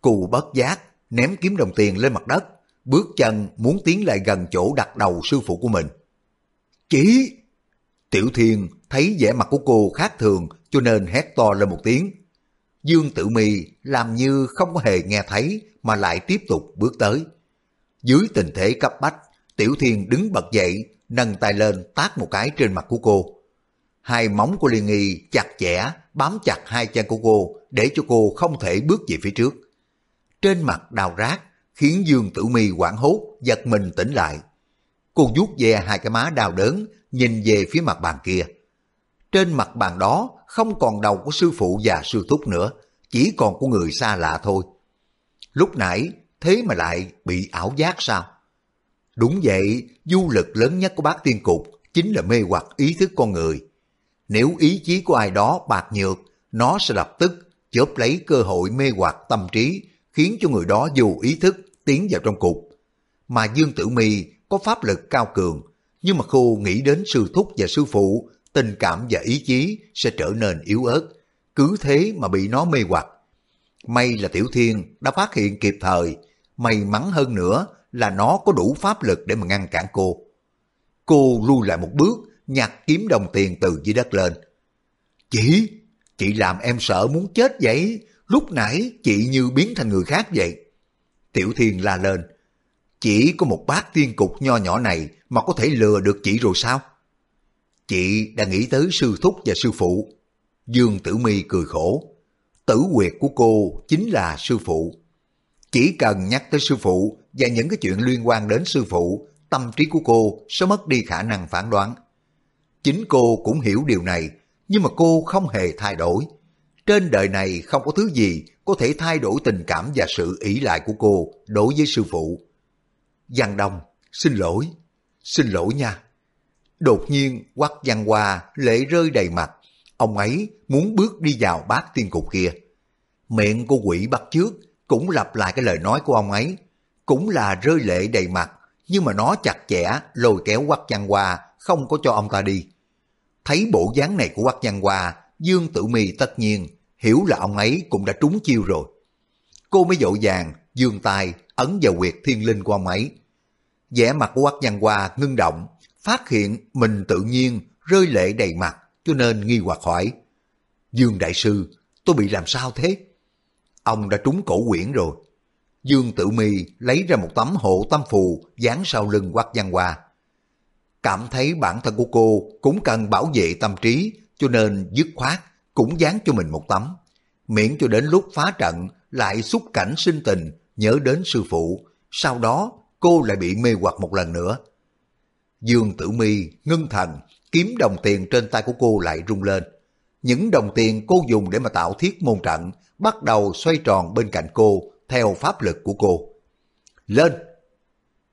Speaker 1: Cô bất giác, ném kiếm đồng tiền lên mặt đất, bước chân muốn tiến lại gần chỗ đặt đầu sư phụ của mình. Chỉ! Tiểu Thiên thấy vẻ mặt của cô khác thường cho nên hét to lên một tiếng. Dương Tử Mi làm như không hề nghe thấy mà lại tiếp tục bước tới. Dưới tình thế cấp bách, Tiểu Thiên đứng bật dậy, nâng tay lên tát một cái trên mặt của cô. Hai móng của Liên Nghi chặt chẽ bám chặt hai chân của cô để cho cô không thể bước về phía trước. Trên mặt đào rác khiến Dương Tử Mi quảng hốt, giật mình tỉnh lại. Cô vuốt ve hai cái má đau đớn, nhìn về phía mặt bàn kia. Trên mặt bàn đó không còn đầu của sư phụ và sư thúc nữa, chỉ còn của người xa lạ thôi. Lúc nãy thế mà lại bị ảo giác sao? Đúng vậy, du lực lớn nhất của bác tiên cục chính là mê hoặc ý thức con người. Nếu ý chí của ai đó bạc nhược, nó sẽ lập tức chớp lấy cơ hội mê hoặc tâm trí, khiến cho người đó dù ý thức tiến vào trong cục. Mà Dương Tử Mi có pháp lực cao cường, nhưng mà cô nghĩ đến sư thúc và sư phụ, tình cảm và ý chí sẽ trở nên yếu ớt, cứ thế mà bị nó mê hoặc. May là Tiểu Thiên đã phát hiện kịp thời, may mắn hơn nữa là nó có đủ pháp lực để mà ngăn cản cô. Cô lui lại một bước, nhặt kiếm đồng tiền từ dưới đất lên. Chị, chị làm em sợ muốn chết vậy, lúc nãy chị như biến thành người khác vậy. Tiểu Thiên la lên, chỉ có một bát tiên cục nho nhỏ này mà có thể lừa được chị rồi sao? Chị đã nghĩ tới sư thúc và sư phụ. Dương Tử Mi cười khổ. Tử quyệt của cô chính là sư phụ. Chỉ cần nhắc tới sư phụ và những cái chuyện liên quan đến sư phụ, tâm trí của cô sẽ mất đi khả năng phản đoán. Chính cô cũng hiểu điều này, nhưng mà cô không hề thay đổi. Trên đời này không có thứ gì có thể thay đổi tình cảm và sự ỷ lại của cô đối với sư phụ. Giang Đông, xin lỗi, xin lỗi nha. Đột nhiên quắc Giang Hoa lệ rơi đầy mặt, ông ấy muốn bước đi vào bát tiên cục kia. Miệng cô quỷ bắt trước cũng lặp lại cái lời nói của ông ấy. cũng là rơi lệ đầy mặt, nhưng mà nó chặt chẽ lôi kéo quắc văn Hoa không có cho ông ta đi. Thấy bộ dáng này của quắc văn Hoa, Dương Tử Mi tất nhiên hiểu là ông ấy cũng đã trúng chiêu rồi. Cô mới dội dàng dương tay, ấn vào quyệt thiên linh của ông ấy. vẻ mặt của Quách văn Hoa ngưng động, phát hiện mình tự nhiên rơi lệ đầy mặt, cho nên nghi hoặc hỏi. Dương Đại Sư, tôi bị làm sao thế? Ông đã trúng cổ quyển rồi. Dương Tử Mi lấy ra một tấm hộ tâm phù dán sau lưng Quách văn hoa. Cảm thấy bản thân của cô cũng cần bảo vệ tâm trí, cho nên dứt khoát cũng dán cho mình một tấm. Miễn cho đến lúc phá trận lại xúc cảnh sinh tình, nhớ đến sư phụ, sau đó cô lại bị mê hoặc một lần nữa. Dương Tử Mi ngưng thần, kiếm đồng tiền trên tay của cô lại rung lên. Những đồng tiền cô dùng để mà tạo thiết môn trận bắt đầu xoay tròn bên cạnh cô theo pháp lực của cô. Lên!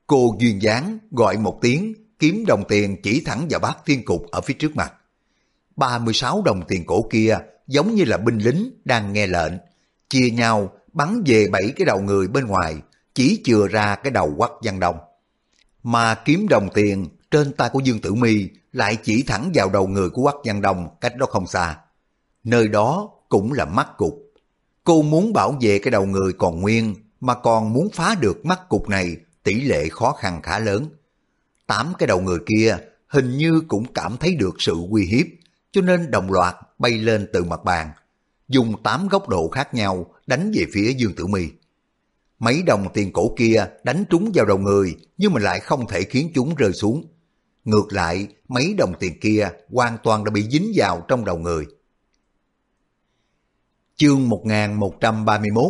Speaker 1: Cô duyên dáng gọi một tiếng, kiếm đồng tiền chỉ thẳng vào bát thiên cục ở phía trước mặt. 36 đồng tiền cổ kia giống như là binh lính đang nghe lệnh, chia nhau bắn về bảy cái đầu người bên ngoài, chỉ chừa ra cái đầu quắc văn đông. Mà kiếm đồng tiền trên tay của Dương Tử Mi lại chỉ thẳng vào đầu người của quắc văn đông cách đó không xa. Nơi đó cũng là mắt cục. Cô muốn bảo vệ cái đầu người còn nguyên, mà còn muốn phá được mắt cục này tỷ lệ khó khăn khá lớn. Tám cái đầu người kia hình như cũng cảm thấy được sự uy hiếp, cho nên đồng loạt bay lên từ mặt bàn, dùng tám góc độ khác nhau đánh về phía Dương Tử Mi. Mấy đồng tiền cổ kia đánh trúng vào đầu người nhưng mà lại không thể khiến chúng rơi xuống. Ngược lại, mấy đồng tiền kia hoàn toàn đã bị dính vào trong đầu người. Chương 1131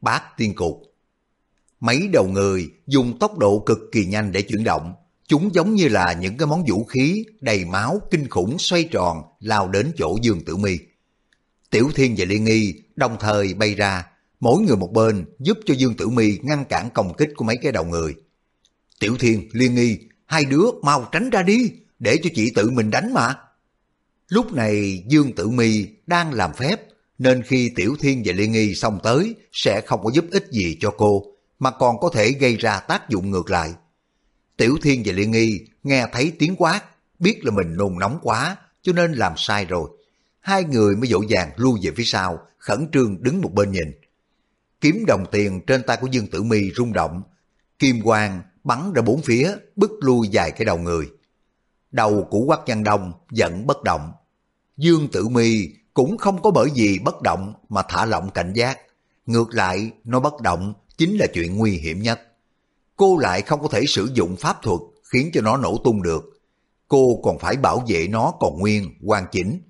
Speaker 1: Bát Tiên Cục Mấy đầu người dùng tốc độ cực kỳ nhanh để chuyển động. Chúng giống như là những cái món vũ khí đầy máu kinh khủng xoay tròn lao đến chỗ Dương Tử Mi. Tiểu Thiên và Liên Nghi đồng thời bay ra, mỗi người một bên giúp cho Dương Tử Mi ngăn cản công kích của mấy cái đầu người. Tiểu Thiên, Liên Nghi, hai đứa mau tránh ra đi, để cho chị tự mình đánh mà. Lúc này Dương Tử Mi đang làm phép nên khi Tiểu Thiên và Liên Nghi xong tới sẽ không có giúp ích gì cho cô, mà còn có thể gây ra tác dụng ngược lại. Tiểu Thiên và Liên Nghi nghe thấy tiếng quát, biết là mình nôn nóng quá, cho nên làm sai rồi. Hai người mới dỗ dàng lui về phía sau, khẩn trương đứng một bên nhìn. Kiếm đồng tiền trên tay của Dương Tử Mi rung động, kim quang bắn ra bốn phía, bức lui dài cái đầu người. Đầu của Quách văn đông vẫn bất động. Dương Tử Mi cũng không có bởi vì bất động mà thả lỏng cảnh giác. Ngược lại, nó bất động chính là chuyện nguy hiểm nhất. Cô lại không có thể sử dụng pháp thuật khiến cho nó nổ tung được. Cô còn phải bảo vệ nó còn nguyên, hoàn chỉnh.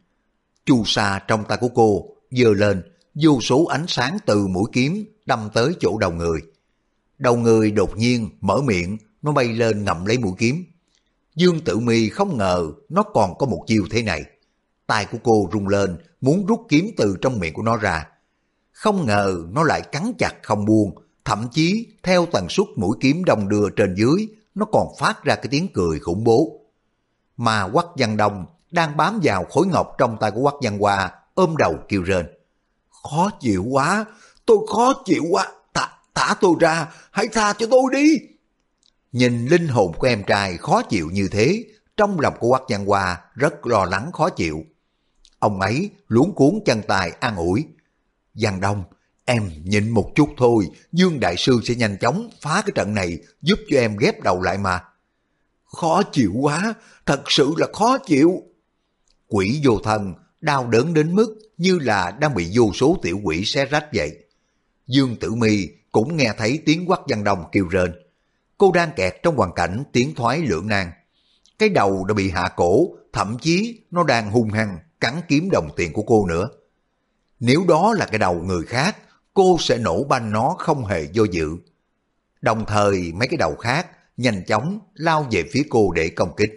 Speaker 1: Chu sa trong tay của cô dơ lên, vô số ánh sáng từ mũi kiếm đâm tới chỗ đầu người. Đầu người đột nhiên mở miệng, nó bay lên ngậm lấy mũi kiếm. Dương Tử Mi không ngờ nó còn có một chiêu thế này. tay của cô rung lên, muốn rút kiếm từ trong miệng của nó ra. Không ngờ nó lại cắn chặt không buông, thậm chí theo tần suất mũi kiếm đồng đưa trên dưới, nó còn phát ra cái tiếng cười khủng bố. Mà quắc văn đông đang bám vào khối ngọc trong tay của quắc văn hoa, ôm đầu kêu rên. Khó chịu quá, tôi khó chịu quá, thả, thả tôi ra, hãy tha cho tôi đi. Nhìn linh hồn của em trai khó chịu như thế, trong lòng của quắc văn hoa rất lo lắng khó chịu. Ông ấy luống cuốn chân tài an ủi. Giang Đông, em nhịn một chút thôi, Dương Đại Sư sẽ nhanh chóng phá cái trận này giúp cho em ghép đầu lại mà. Khó chịu quá, thật sự là khó chịu. Quỷ vô thần đau đớn đến mức như là đang bị vô số tiểu quỷ xé rách vậy. Dương Tử Mi cũng nghe thấy tiếng quắc văn đồng kêu rên. Cô đang kẹt trong hoàn cảnh tiếng thoái lưỡng nan. Cái đầu đã bị hạ cổ, thậm chí nó đang hung hăng cắn kiếm đồng tiền của cô nữa. Nếu đó là cái đầu người khác, cô sẽ nổ banh nó không hề do dự. Đồng thời mấy cái đầu khác nhanh chóng lao về phía cô để công kích.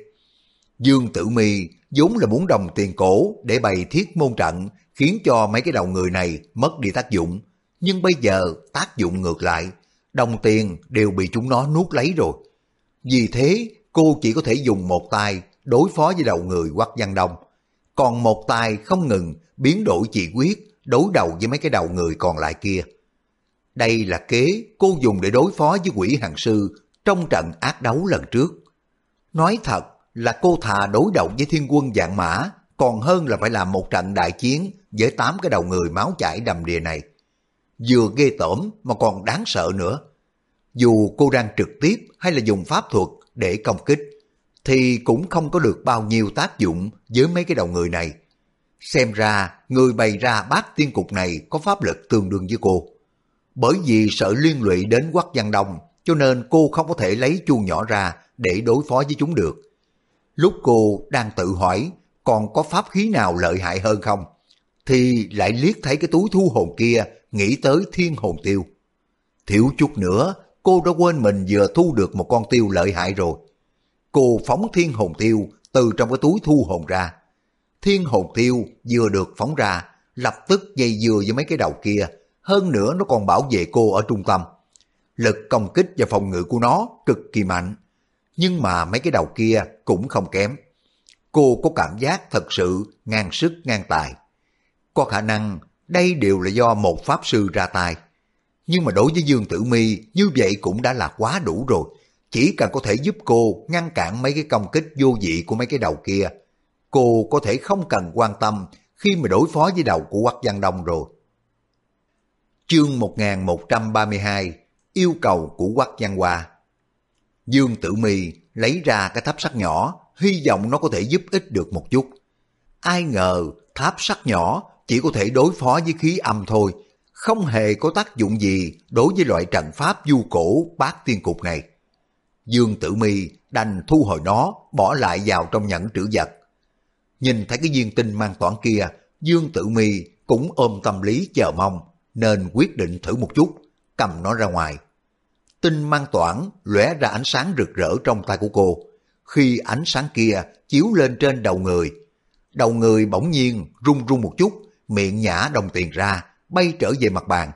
Speaker 1: Dương Tử Mi vốn là muốn đồng tiền cổ để bày thiết môn trận khiến cho mấy cái đầu người này mất đi tác dụng. Nhưng bây giờ tác dụng ngược lại, đồng tiền đều bị chúng nó nuốt lấy rồi. Vì thế cô chỉ có thể dùng một tay đối phó với đầu người quắc văn đông còn một tay không ngừng biến đổi chỉ quyết đối đầu với mấy cái đầu người còn lại kia. Đây là kế cô dùng để đối phó với quỷ hàng sư trong trận ác đấu lần trước. Nói thật là cô thà đối đầu với thiên quân dạng mã còn hơn là phải làm một trận đại chiến với tám cái đầu người máu chảy đầm đìa này. Vừa ghê tởm mà còn đáng sợ nữa. Dù cô đang trực tiếp hay là dùng pháp thuật để công kích, thì cũng không có được bao nhiêu tác dụng với mấy cái đầu người này. Xem ra, người bày ra bát tiên cục này có pháp lực tương đương với cô. Bởi vì sợ liên lụy đến quắc văn đồng, cho nên cô không có thể lấy chuông nhỏ ra để đối phó với chúng được. Lúc cô đang tự hỏi còn có pháp khí nào lợi hại hơn không, thì lại liếc thấy cái túi thu hồn kia nghĩ tới thiên hồn tiêu. Thiểu chút nữa, cô đã quên mình vừa thu được một con tiêu lợi hại rồi. Cô phóng thiên hồn tiêu từ trong cái túi thu hồn ra. Thiên hồn tiêu vừa được phóng ra, lập tức dây dừa với mấy cái đầu kia, hơn nữa nó còn bảo vệ cô ở trung tâm. Lực công kích và phòng ngự của nó cực kỳ mạnh, nhưng mà mấy cái đầu kia cũng không kém. Cô có cảm giác thật sự ngang sức ngang tài. Có khả năng đây đều là do một pháp sư ra tay. Nhưng mà đối với Dương Tử Mi như vậy cũng đã là quá đủ rồi. Chỉ cần có thể giúp cô ngăn cản mấy cái công kích vô dị của mấy cái đầu kia, cô có thể không cần quan tâm khi mà đối phó với đầu của Quắc Văn Đông rồi. Chương 1132 Yêu cầu của Quắc Văn Hoa Dương Tử Mi lấy ra cái tháp sắt nhỏ, hy vọng nó có thể giúp ích được một chút. Ai ngờ tháp sắt nhỏ chỉ có thể đối phó với khí âm thôi, không hề có tác dụng gì đối với loại trận pháp du cổ bát tiên cục này. Dương Tử Mi đành thu hồi nó, bỏ lại vào trong nhẫn trữ vật. Nhìn thấy cái viên tinh mang toản kia, Dương Tử Mi cũng ôm tâm lý chờ mong, nên quyết định thử một chút, cầm nó ra ngoài. Tinh mang toản lóe ra ánh sáng rực rỡ trong tay của cô. Khi ánh sáng kia chiếu lên trên đầu người, đầu người bỗng nhiên rung rung một chút, miệng nhả đồng tiền ra, bay trở về mặt bàn.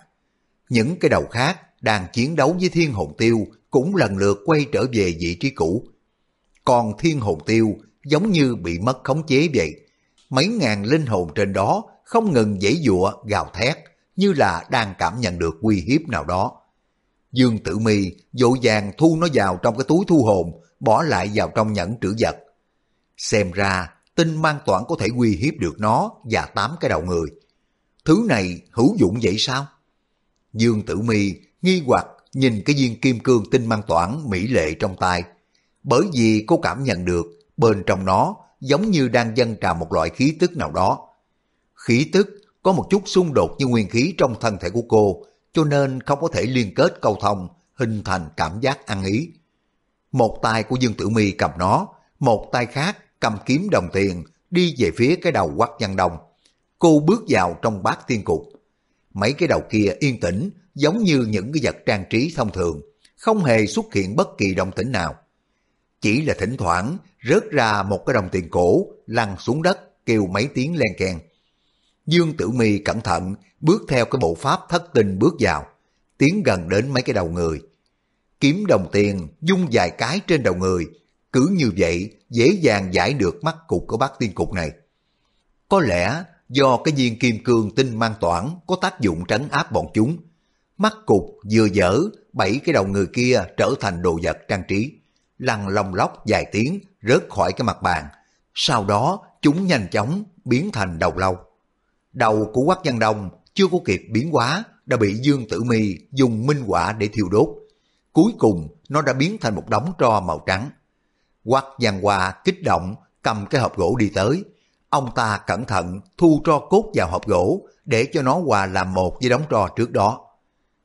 Speaker 1: Những cái đầu khác đang chiến đấu với thiên hồn tiêu cũng lần lượt quay trở về vị trí cũ. Còn thiên hồn tiêu giống như bị mất khống chế vậy. Mấy ngàn linh hồn trên đó không ngừng dãy dụa gào thét như là đang cảm nhận được uy hiếp nào đó. Dương Tử Mi dội vàng thu nó vào trong cái túi thu hồn, bỏ lại vào trong nhẫn trữ vật. Xem ra, tinh mang toản có thể uy hiếp được nó và tám cái đầu người. Thứ này hữu dụng vậy sao? Dương Tử Mi nghi hoặc nhìn cái viên kim cương tinh mang toản mỹ lệ trong tay. Bởi vì cô cảm nhận được bên trong nó giống như đang dâng trào một loại khí tức nào đó. Khí tức có một chút xung đột như nguyên khí trong thân thể của cô, cho nên không có thể liên kết câu thông, hình thành cảm giác ăn ý. Một tay của Dương Tử Mi cầm nó, một tay khác cầm kiếm đồng tiền đi về phía cái đầu quắc văn đồng Cô bước vào trong bát tiên cục. Mấy cái đầu kia yên tĩnh, giống như những cái vật trang trí thông thường, không hề xuất hiện bất kỳ động tĩnh nào. Chỉ là thỉnh thoảng rớt ra một cái đồng tiền cổ lăn xuống đất kêu mấy tiếng len keng. Dương Tử Mi cẩn thận bước theo cái bộ pháp thất tình bước vào, tiến gần đến mấy cái đầu người. Kiếm đồng tiền dung vài cái trên đầu người, cứ như vậy dễ dàng giải được mắt cục của bác tiên cục này. Có lẽ do cái viên kim cương tinh mang toản có tác dụng trấn áp bọn chúng. Mắt cục vừa dở, bảy cái đầu người kia trở thành đồ vật trang trí, lăn lông lóc vài tiếng rớt khỏi cái mặt bàn. Sau đó chúng nhanh chóng biến thành đầu lâu. Đầu của quắc văn đông chưa có kịp biến hóa đã bị Dương Tử Mi dùng minh quả để thiêu đốt. Cuối cùng nó đã biến thành một đống tro màu trắng. Quắc văn hoa kích động cầm cái hộp gỗ đi tới. Ông ta cẩn thận thu tro cốt vào hộp gỗ để cho nó hòa làm một với đống tro trước đó.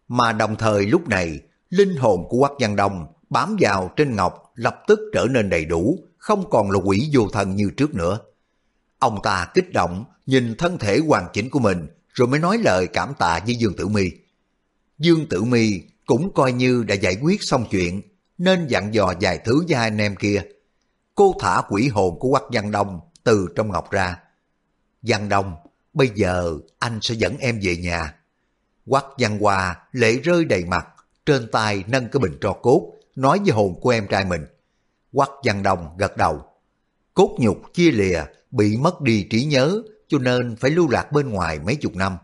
Speaker 1: Mà đồng thời lúc này, linh hồn của Quắc Văn Đông bám vào trên ngọc lập tức trở nên đầy đủ, không còn là quỷ vô thần như trước nữa. Ông ta kích động nhìn thân thể hoàn chỉnh của mình rồi mới nói lời cảm tạ với Dương Tử Mi. Dương Tử Mi cũng coi như đã giải quyết xong chuyện nên dặn dò vài thứ với hai anh em kia. Cô thả quỷ hồn của Quắc Văn Đông từ trong ngọc ra. Văn Đông, bây giờ anh sẽ dẫn em về nhà. Quắc Văn Hòa lệ rơi đầy mặt, trên tay nâng cái bình tro cốt, nói với hồn của em trai mình. Quắc Văn đồng gật đầu. Cốt nhục chia lìa, bị mất đi trí nhớ, cho nên phải lưu lạc bên ngoài mấy chục năm.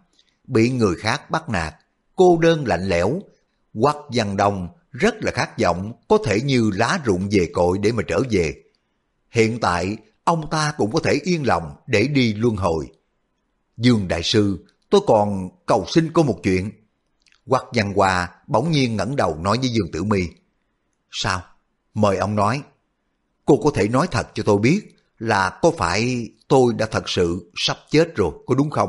Speaker 1: Bị người khác bắt nạt, cô đơn lạnh lẽo. Quắc Văn đồng rất là khát vọng có thể như lá rụng về cội để mà trở về. Hiện tại, ông ta cũng có thể yên lòng để đi luân hồi. Dương Đại Sư, tôi còn cầu xin cô một chuyện. Quắc Văn Hoa bỗng nhiên ngẩng đầu nói với Dương Tử Mi. Sao? Mời ông nói. Cô có thể nói thật cho tôi biết là có phải tôi đã thật sự sắp chết rồi, có đúng không?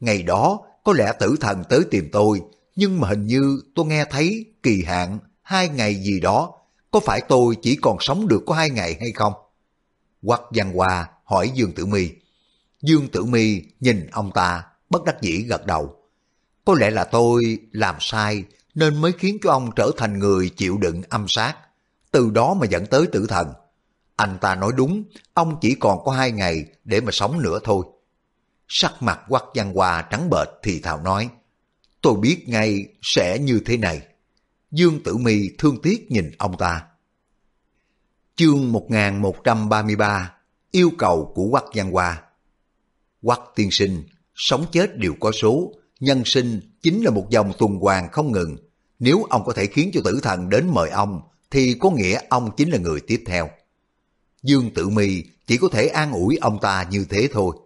Speaker 1: Ngày đó có lẽ tử thần tới tìm tôi, nhưng mà hình như tôi nghe thấy kỳ hạn hai ngày gì đó, có phải tôi chỉ còn sống được có hai ngày hay không? Quắc Văn Hoa hỏi Dương Tử Mi. Dương Tử Mi nhìn ông ta, bất đắc dĩ gật đầu. Có lẽ là tôi làm sai nên mới khiến cho ông trở thành người chịu đựng âm sát, từ đó mà dẫn tới tử thần. Anh ta nói đúng, ông chỉ còn có hai ngày để mà sống nữa thôi. Sắc mặt quắc văn hòa trắng bệch thì thào nói, tôi biết ngay sẽ như thế này. Dương Tử Mi thương tiếc nhìn ông ta. Chương 1133 Yêu cầu của quắc văn hoa Quắc tiên sinh, sống chết đều có số, nhân sinh chính là một dòng tuần hoàn không ngừng. Nếu ông có thể khiến cho tử thần đến mời ông, thì có nghĩa ông chính là người tiếp theo. Dương Tử Mi chỉ có thể an ủi ông ta như thế thôi.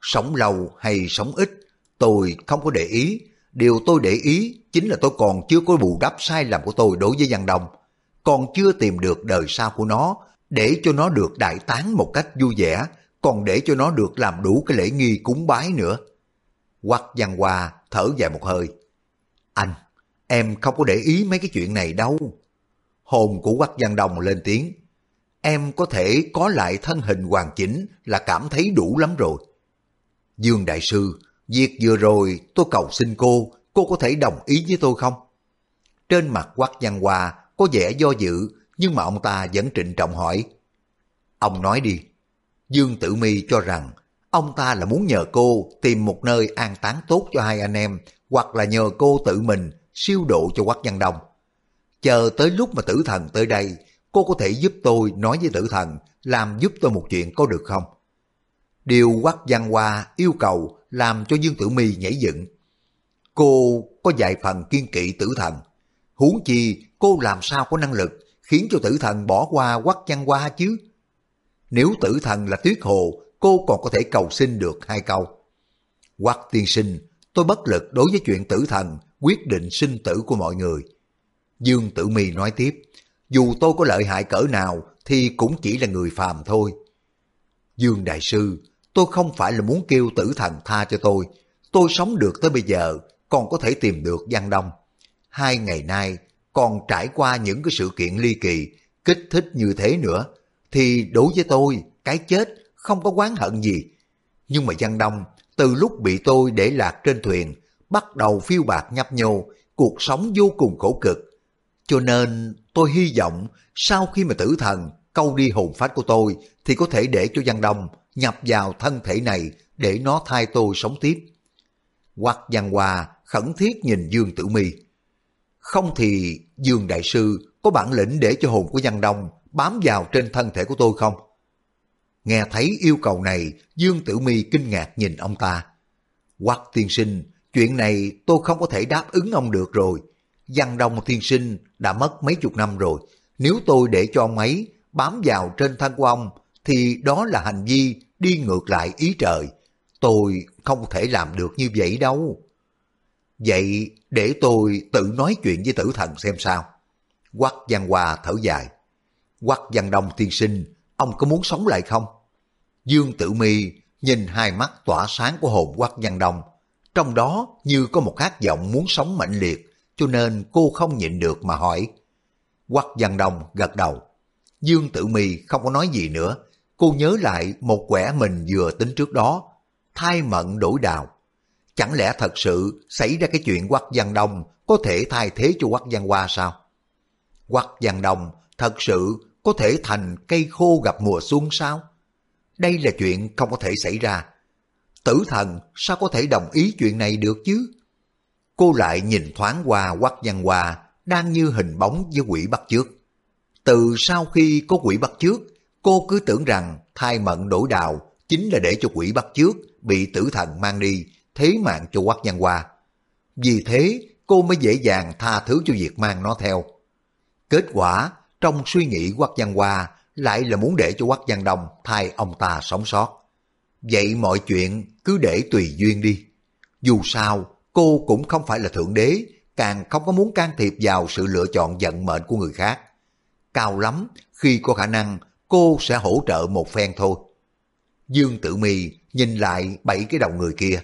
Speaker 1: Sống lâu hay sống ít, tôi không có để ý. Điều tôi để ý chính là tôi còn chưa có bù đắp sai lầm của tôi đối với Giang Đông. Còn chưa tìm được đời sau của nó, để cho nó được đại tán một cách vui vẻ, còn để cho nó được làm đủ cái lễ nghi cúng bái nữa. Quắc Văn Hoa thở dài một hơi. Anh, em không có để ý mấy cái chuyện này đâu. Hồn của Quắc Văn Đông lên tiếng em có thể có lại thân hình hoàn chỉnh là cảm thấy đủ lắm rồi. Dương Đại Sư, việc vừa rồi tôi cầu xin cô, cô có thể đồng ý với tôi không? Trên mặt quắc văn hòa có vẻ do dự, nhưng mà ông ta vẫn trịnh trọng hỏi. Ông nói đi. Dương Tử Mi cho rằng ông ta là muốn nhờ cô tìm một nơi an táng tốt cho hai anh em, hoặc là nhờ cô tự mình siêu độ cho quách văn đông. Chờ tới lúc mà tử thần tới đây, cô có thể giúp tôi nói với tử thần, làm giúp tôi một chuyện có được không? Điều quách văn hoa yêu cầu làm cho Dương Tử Mi nhảy dựng. Cô có vài phần kiên kỵ tử thần. Huống chi cô làm sao có năng lực khiến cho tử thần bỏ qua quách văn hoa chứ? Nếu tử thần là tuyết hồ, cô còn có thể cầu xin được hai câu. quách tiên sinh, tôi bất lực đối với chuyện tử thần quyết định sinh tử của mọi người. Dương Tử Mi nói tiếp, dù tôi có lợi hại cỡ nào thì cũng chỉ là người phàm thôi. Dương Đại Sư, tôi không phải là muốn kêu tử thần tha cho tôi. Tôi sống được tới bây giờ, còn có thể tìm được Giang Đông. Hai ngày nay, còn trải qua những cái sự kiện ly kỳ, kích thích như thế nữa, thì đối với tôi, cái chết không có quán hận gì. Nhưng mà Giang Đông, từ lúc bị tôi để lạc trên thuyền, bắt đầu phiêu bạc nhấp nhô, cuộc sống vô cùng khổ cực. Cho nên Tôi hy vọng sau khi mà tử thần câu đi hồn phách của tôi thì có thể để cho Văn Đông nhập vào thân thể này để nó thay tôi sống tiếp. Hoặc Văn Hòa khẩn thiết nhìn Dương Tử Mi. Không thì Dương Đại Sư có bản lĩnh để cho hồn của Văn Đông bám vào trên thân thể của tôi không? Nghe thấy yêu cầu này, Dương Tử Mi kinh ngạc nhìn ông ta. Hoặc tiên sinh, chuyện này tôi không có thể đáp ứng ông được rồi. Văn Đông thiên sinh đã mất mấy chục năm rồi. Nếu tôi để cho ông ấy bám vào trên thân của ông, thì đó là hành vi đi ngược lại ý trời. Tôi không thể làm được như vậy đâu. Vậy để tôi tự nói chuyện với tử thần xem sao. Quắc Văn Hòa thở dài. Quắc Văn Đông thiên sinh, ông có muốn sống lại không? Dương Tử Mi nhìn hai mắt tỏa sáng của hồn Quắc Văn Đông. Trong đó như có một khát vọng muốn sống mạnh liệt, cho nên cô không nhịn được mà hỏi. Quắc Văn Đông gật đầu. Dương Tử Mi không có nói gì nữa. Cô nhớ lại một quẻ mình vừa tính trước đó. Thai mận đổi đào. Chẳng lẽ thật sự xảy ra cái chuyện Quắc Văn Đông có thể thay thế cho Quắc Văn Hoa sao? Quắc Văn Đông thật sự có thể thành cây khô gặp mùa xuân sao? Đây là chuyện không có thể xảy ra. Tử thần sao có thể đồng ý chuyện này được chứ? Cô lại nhìn thoáng qua quắc văn hòa đang như hình bóng với quỷ bắt trước. Từ sau khi có quỷ bắt trước, cô cứ tưởng rằng thai mận đổi đào chính là để cho quỷ bắt trước bị tử thần mang đi, thế mạng cho quắc văn hòa. vì thế cô mới dễ dàng tha thứ cho việc mang nó theo. Kết quả, trong suy nghĩ Quắc Văn hòa lại là muốn để cho Quắc Văn đồng thay ông ta sống sót. Vậy mọi chuyện cứ để tùy duyên đi. Dù sao, cô cũng không phải là thượng đế, càng không có muốn can thiệp vào sự lựa chọn vận mệnh của người khác. Cao lắm, khi có khả năng, cô sẽ hỗ trợ một phen thôi. Dương Tử Mi nhìn lại bảy cái đầu người kia.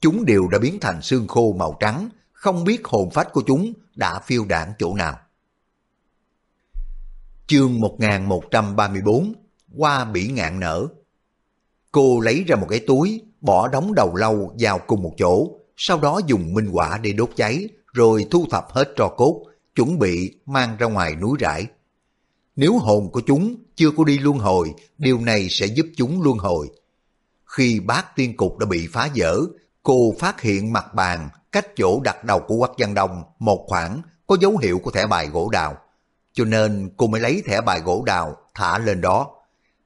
Speaker 1: Chúng đều đã biến thành xương khô màu trắng, không biết hồn phách của chúng đã phiêu đảng chỗ nào. Chương 1134 qua bỉ ngạn nở Cô lấy ra một cái túi, bỏ đóng đầu lâu vào cùng một chỗ, sau đó dùng minh quả để đốt cháy, rồi thu thập hết tro cốt, chuẩn bị mang ra ngoài núi rải. Nếu hồn của chúng chưa có đi luân hồi, điều này sẽ giúp chúng luân hồi. Khi bát tiên cục đã bị phá vỡ, cô phát hiện mặt bàn cách chỗ đặt đầu của Quách Văn Đông một khoảng có dấu hiệu của thẻ bài gỗ đào. Cho nên cô mới lấy thẻ bài gỗ đào thả lên đó.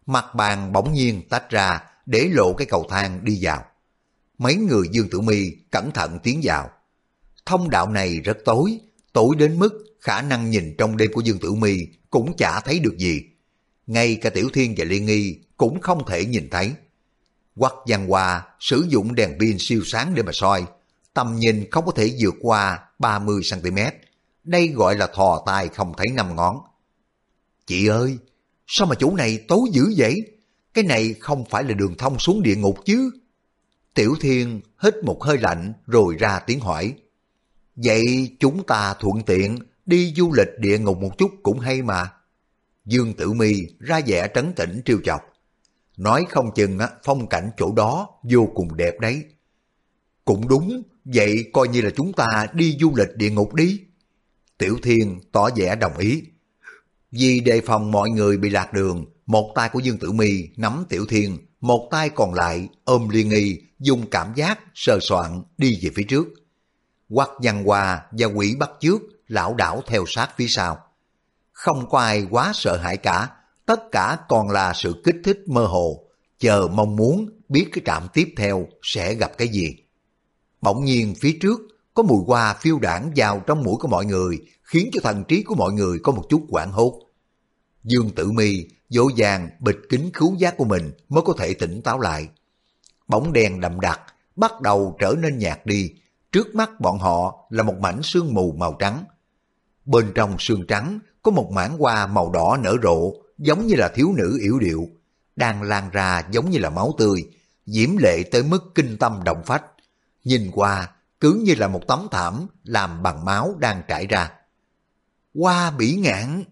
Speaker 1: Mặt bàn bỗng nhiên tách ra để lộ cái cầu thang đi vào. Mấy người Dương Tử Mi cẩn thận tiến vào. Thông đạo này rất tối, tối đến mức khả năng nhìn trong đêm của Dương Tử Mi cũng chả thấy được gì. Ngay cả Tiểu Thiên và Liên Nghi cũng không thể nhìn thấy. Quắc Giang Hoa sử dụng đèn pin siêu sáng để mà soi, tầm nhìn không có thể vượt qua 30cm. Đây gọi là thò tay không thấy năm ngón. Chị ơi, sao mà chỗ này tối dữ vậy? Cái này không phải là đường thông xuống địa ngục chứ? Tiểu Thiên hít một hơi lạnh rồi ra tiếng hỏi. Vậy chúng ta thuận tiện đi du lịch địa ngục một chút cũng hay mà. Dương Tử Mi ra vẻ trấn tĩnh trêu chọc. Nói không chừng phong cảnh chỗ đó vô cùng đẹp đấy. Cũng đúng, vậy coi như là chúng ta đi du lịch địa ngục đi. Tiểu Thiên tỏ vẻ đồng ý. Vì đề phòng mọi người bị lạc đường, một tay của Dương Tử Mi nắm Tiểu Thiên, một tay còn lại ôm Liên Nghi, dùng cảm giác sờ soạn đi về phía trước. Quắc văn hòa và quỷ bắt trước, lão đảo theo sát phía sau. Không có ai quá sợ hãi cả, tất cả còn là sự kích thích mơ hồ, chờ mong muốn biết cái trạm tiếp theo sẽ gặp cái gì. Bỗng nhiên phía trước có mùi hoa phiêu đảng vào trong mũi của mọi người, khiến cho thần trí của mọi người có một chút quảng hốt. Dương Tử Mi dỗ dàng bịt kính khứu giác của mình mới có thể tỉnh táo lại. Bóng đèn đậm đặc bắt đầu trở nên nhạt đi, trước mắt bọn họ là một mảnh sương mù màu trắng. Bên trong sương trắng có một mảng hoa màu đỏ nở rộ, giống như là thiếu nữ yểu điệu, đang lan ra giống như là máu tươi, diễm lệ tới mức kinh tâm động phách. Nhìn qua, cứ như là một tấm thảm làm bằng máu đang trải ra. Hoa bỉ ngạn!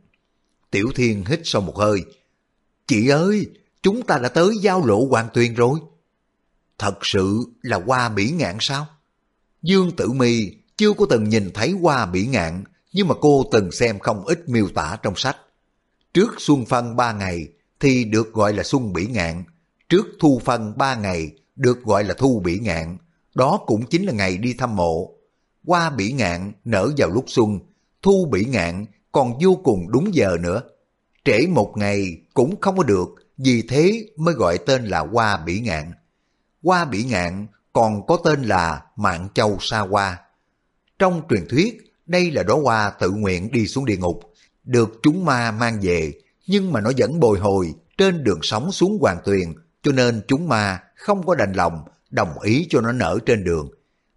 Speaker 1: Tiểu Thiên hít sâu một hơi. Chị ơi, chúng ta đã tới giao lộ hoàng tuyền rồi. Thật sự là hoa bỉ ngạn sao? Dương Tử Mi chưa có từng nhìn thấy hoa bỉ ngạn, nhưng mà cô từng xem không ít miêu tả trong sách. Trước xuân phân ba ngày thì được gọi là xuân bỉ ngạn, trước thu phân ba ngày được gọi là thu bỉ ngạn, đó cũng chính là ngày đi thăm mộ. Hoa bỉ ngạn nở vào lúc xuân, thu bỉ ngạn còn vô cùng đúng giờ nữa. Trễ một ngày cũng không có được, vì thế mới gọi tên là hoa bỉ ngạn. Hoa bỉ ngạn còn có tên là Mạng Châu Sa Hoa. Trong truyền thuyết, đây là đóa hoa tự nguyện đi xuống địa ngục, được chúng ma mang về, nhưng mà nó vẫn bồi hồi trên đường sống xuống hoàng tuyền, cho nên chúng ma không có đành lòng đồng ý cho nó nở trên đường,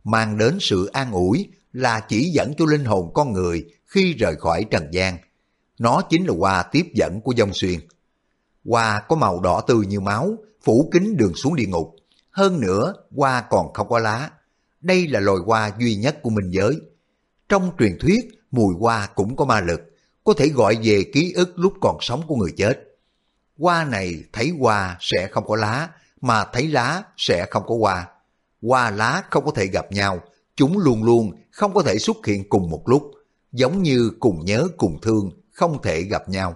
Speaker 1: mang đến sự an ủi là chỉ dẫn cho linh hồn con người khi rời khỏi trần gian. Nó chính là hoa tiếp dẫn của dông xuyên. Hoa có màu đỏ tươi như máu, phủ kín đường xuống địa ngục. Hơn nữa, hoa còn không có lá. Đây là loài hoa duy nhất của minh giới. Trong truyền thuyết, mùi hoa cũng có ma lực, có thể gọi về ký ức lúc còn sống của người chết. Hoa này thấy hoa sẽ không có lá, mà thấy lá sẽ không có hoa. Hoa lá không có thể gặp nhau, chúng luôn luôn không có thể xuất hiện cùng một lúc, giống như cùng nhớ cùng thương, không thể gặp nhau.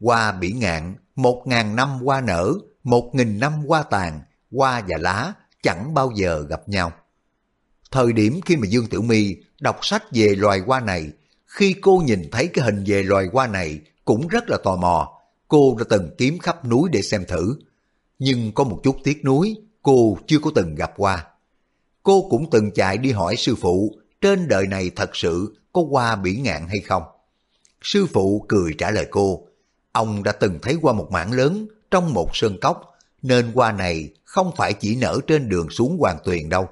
Speaker 1: Hoa bỉ ngạn, một ngàn năm hoa nở, một nghìn năm hoa tàn, hoa và lá chẳng bao giờ gặp nhau. Thời điểm khi mà Dương Tử Mi đọc sách về loài hoa này, khi cô nhìn thấy cái hình về loài hoa này cũng rất là tò mò. Cô đã từng kiếm khắp núi để xem thử. Nhưng có một chút tiếc nuối, cô chưa có từng gặp hoa. cô cũng từng chạy đi hỏi sư phụ trên đời này thật sự có hoa bỉ ngạn hay không. Sư phụ cười trả lời cô, ông đã từng thấy qua một mảng lớn trong một sơn cốc, nên hoa này không phải chỉ nở trên đường xuống hoàng tuyền đâu.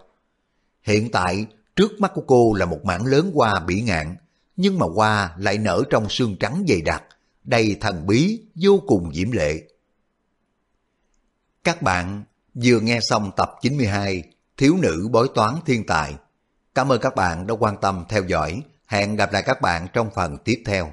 Speaker 1: Hiện tại, trước mắt của cô là một mảng lớn hoa bỉ ngạn, nhưng mà hoa lại nở trong xương trắng dày đặc, đầy thần bí, vô cùng diễm lệ. Các bạn vừa nghe xong tập 92 Thiếu nữ bói toán thiên tài. Cảm ơn các bạn đã quan tâm theo dõi. Hẹn gặp lại các bạn trong phần tiếp theo.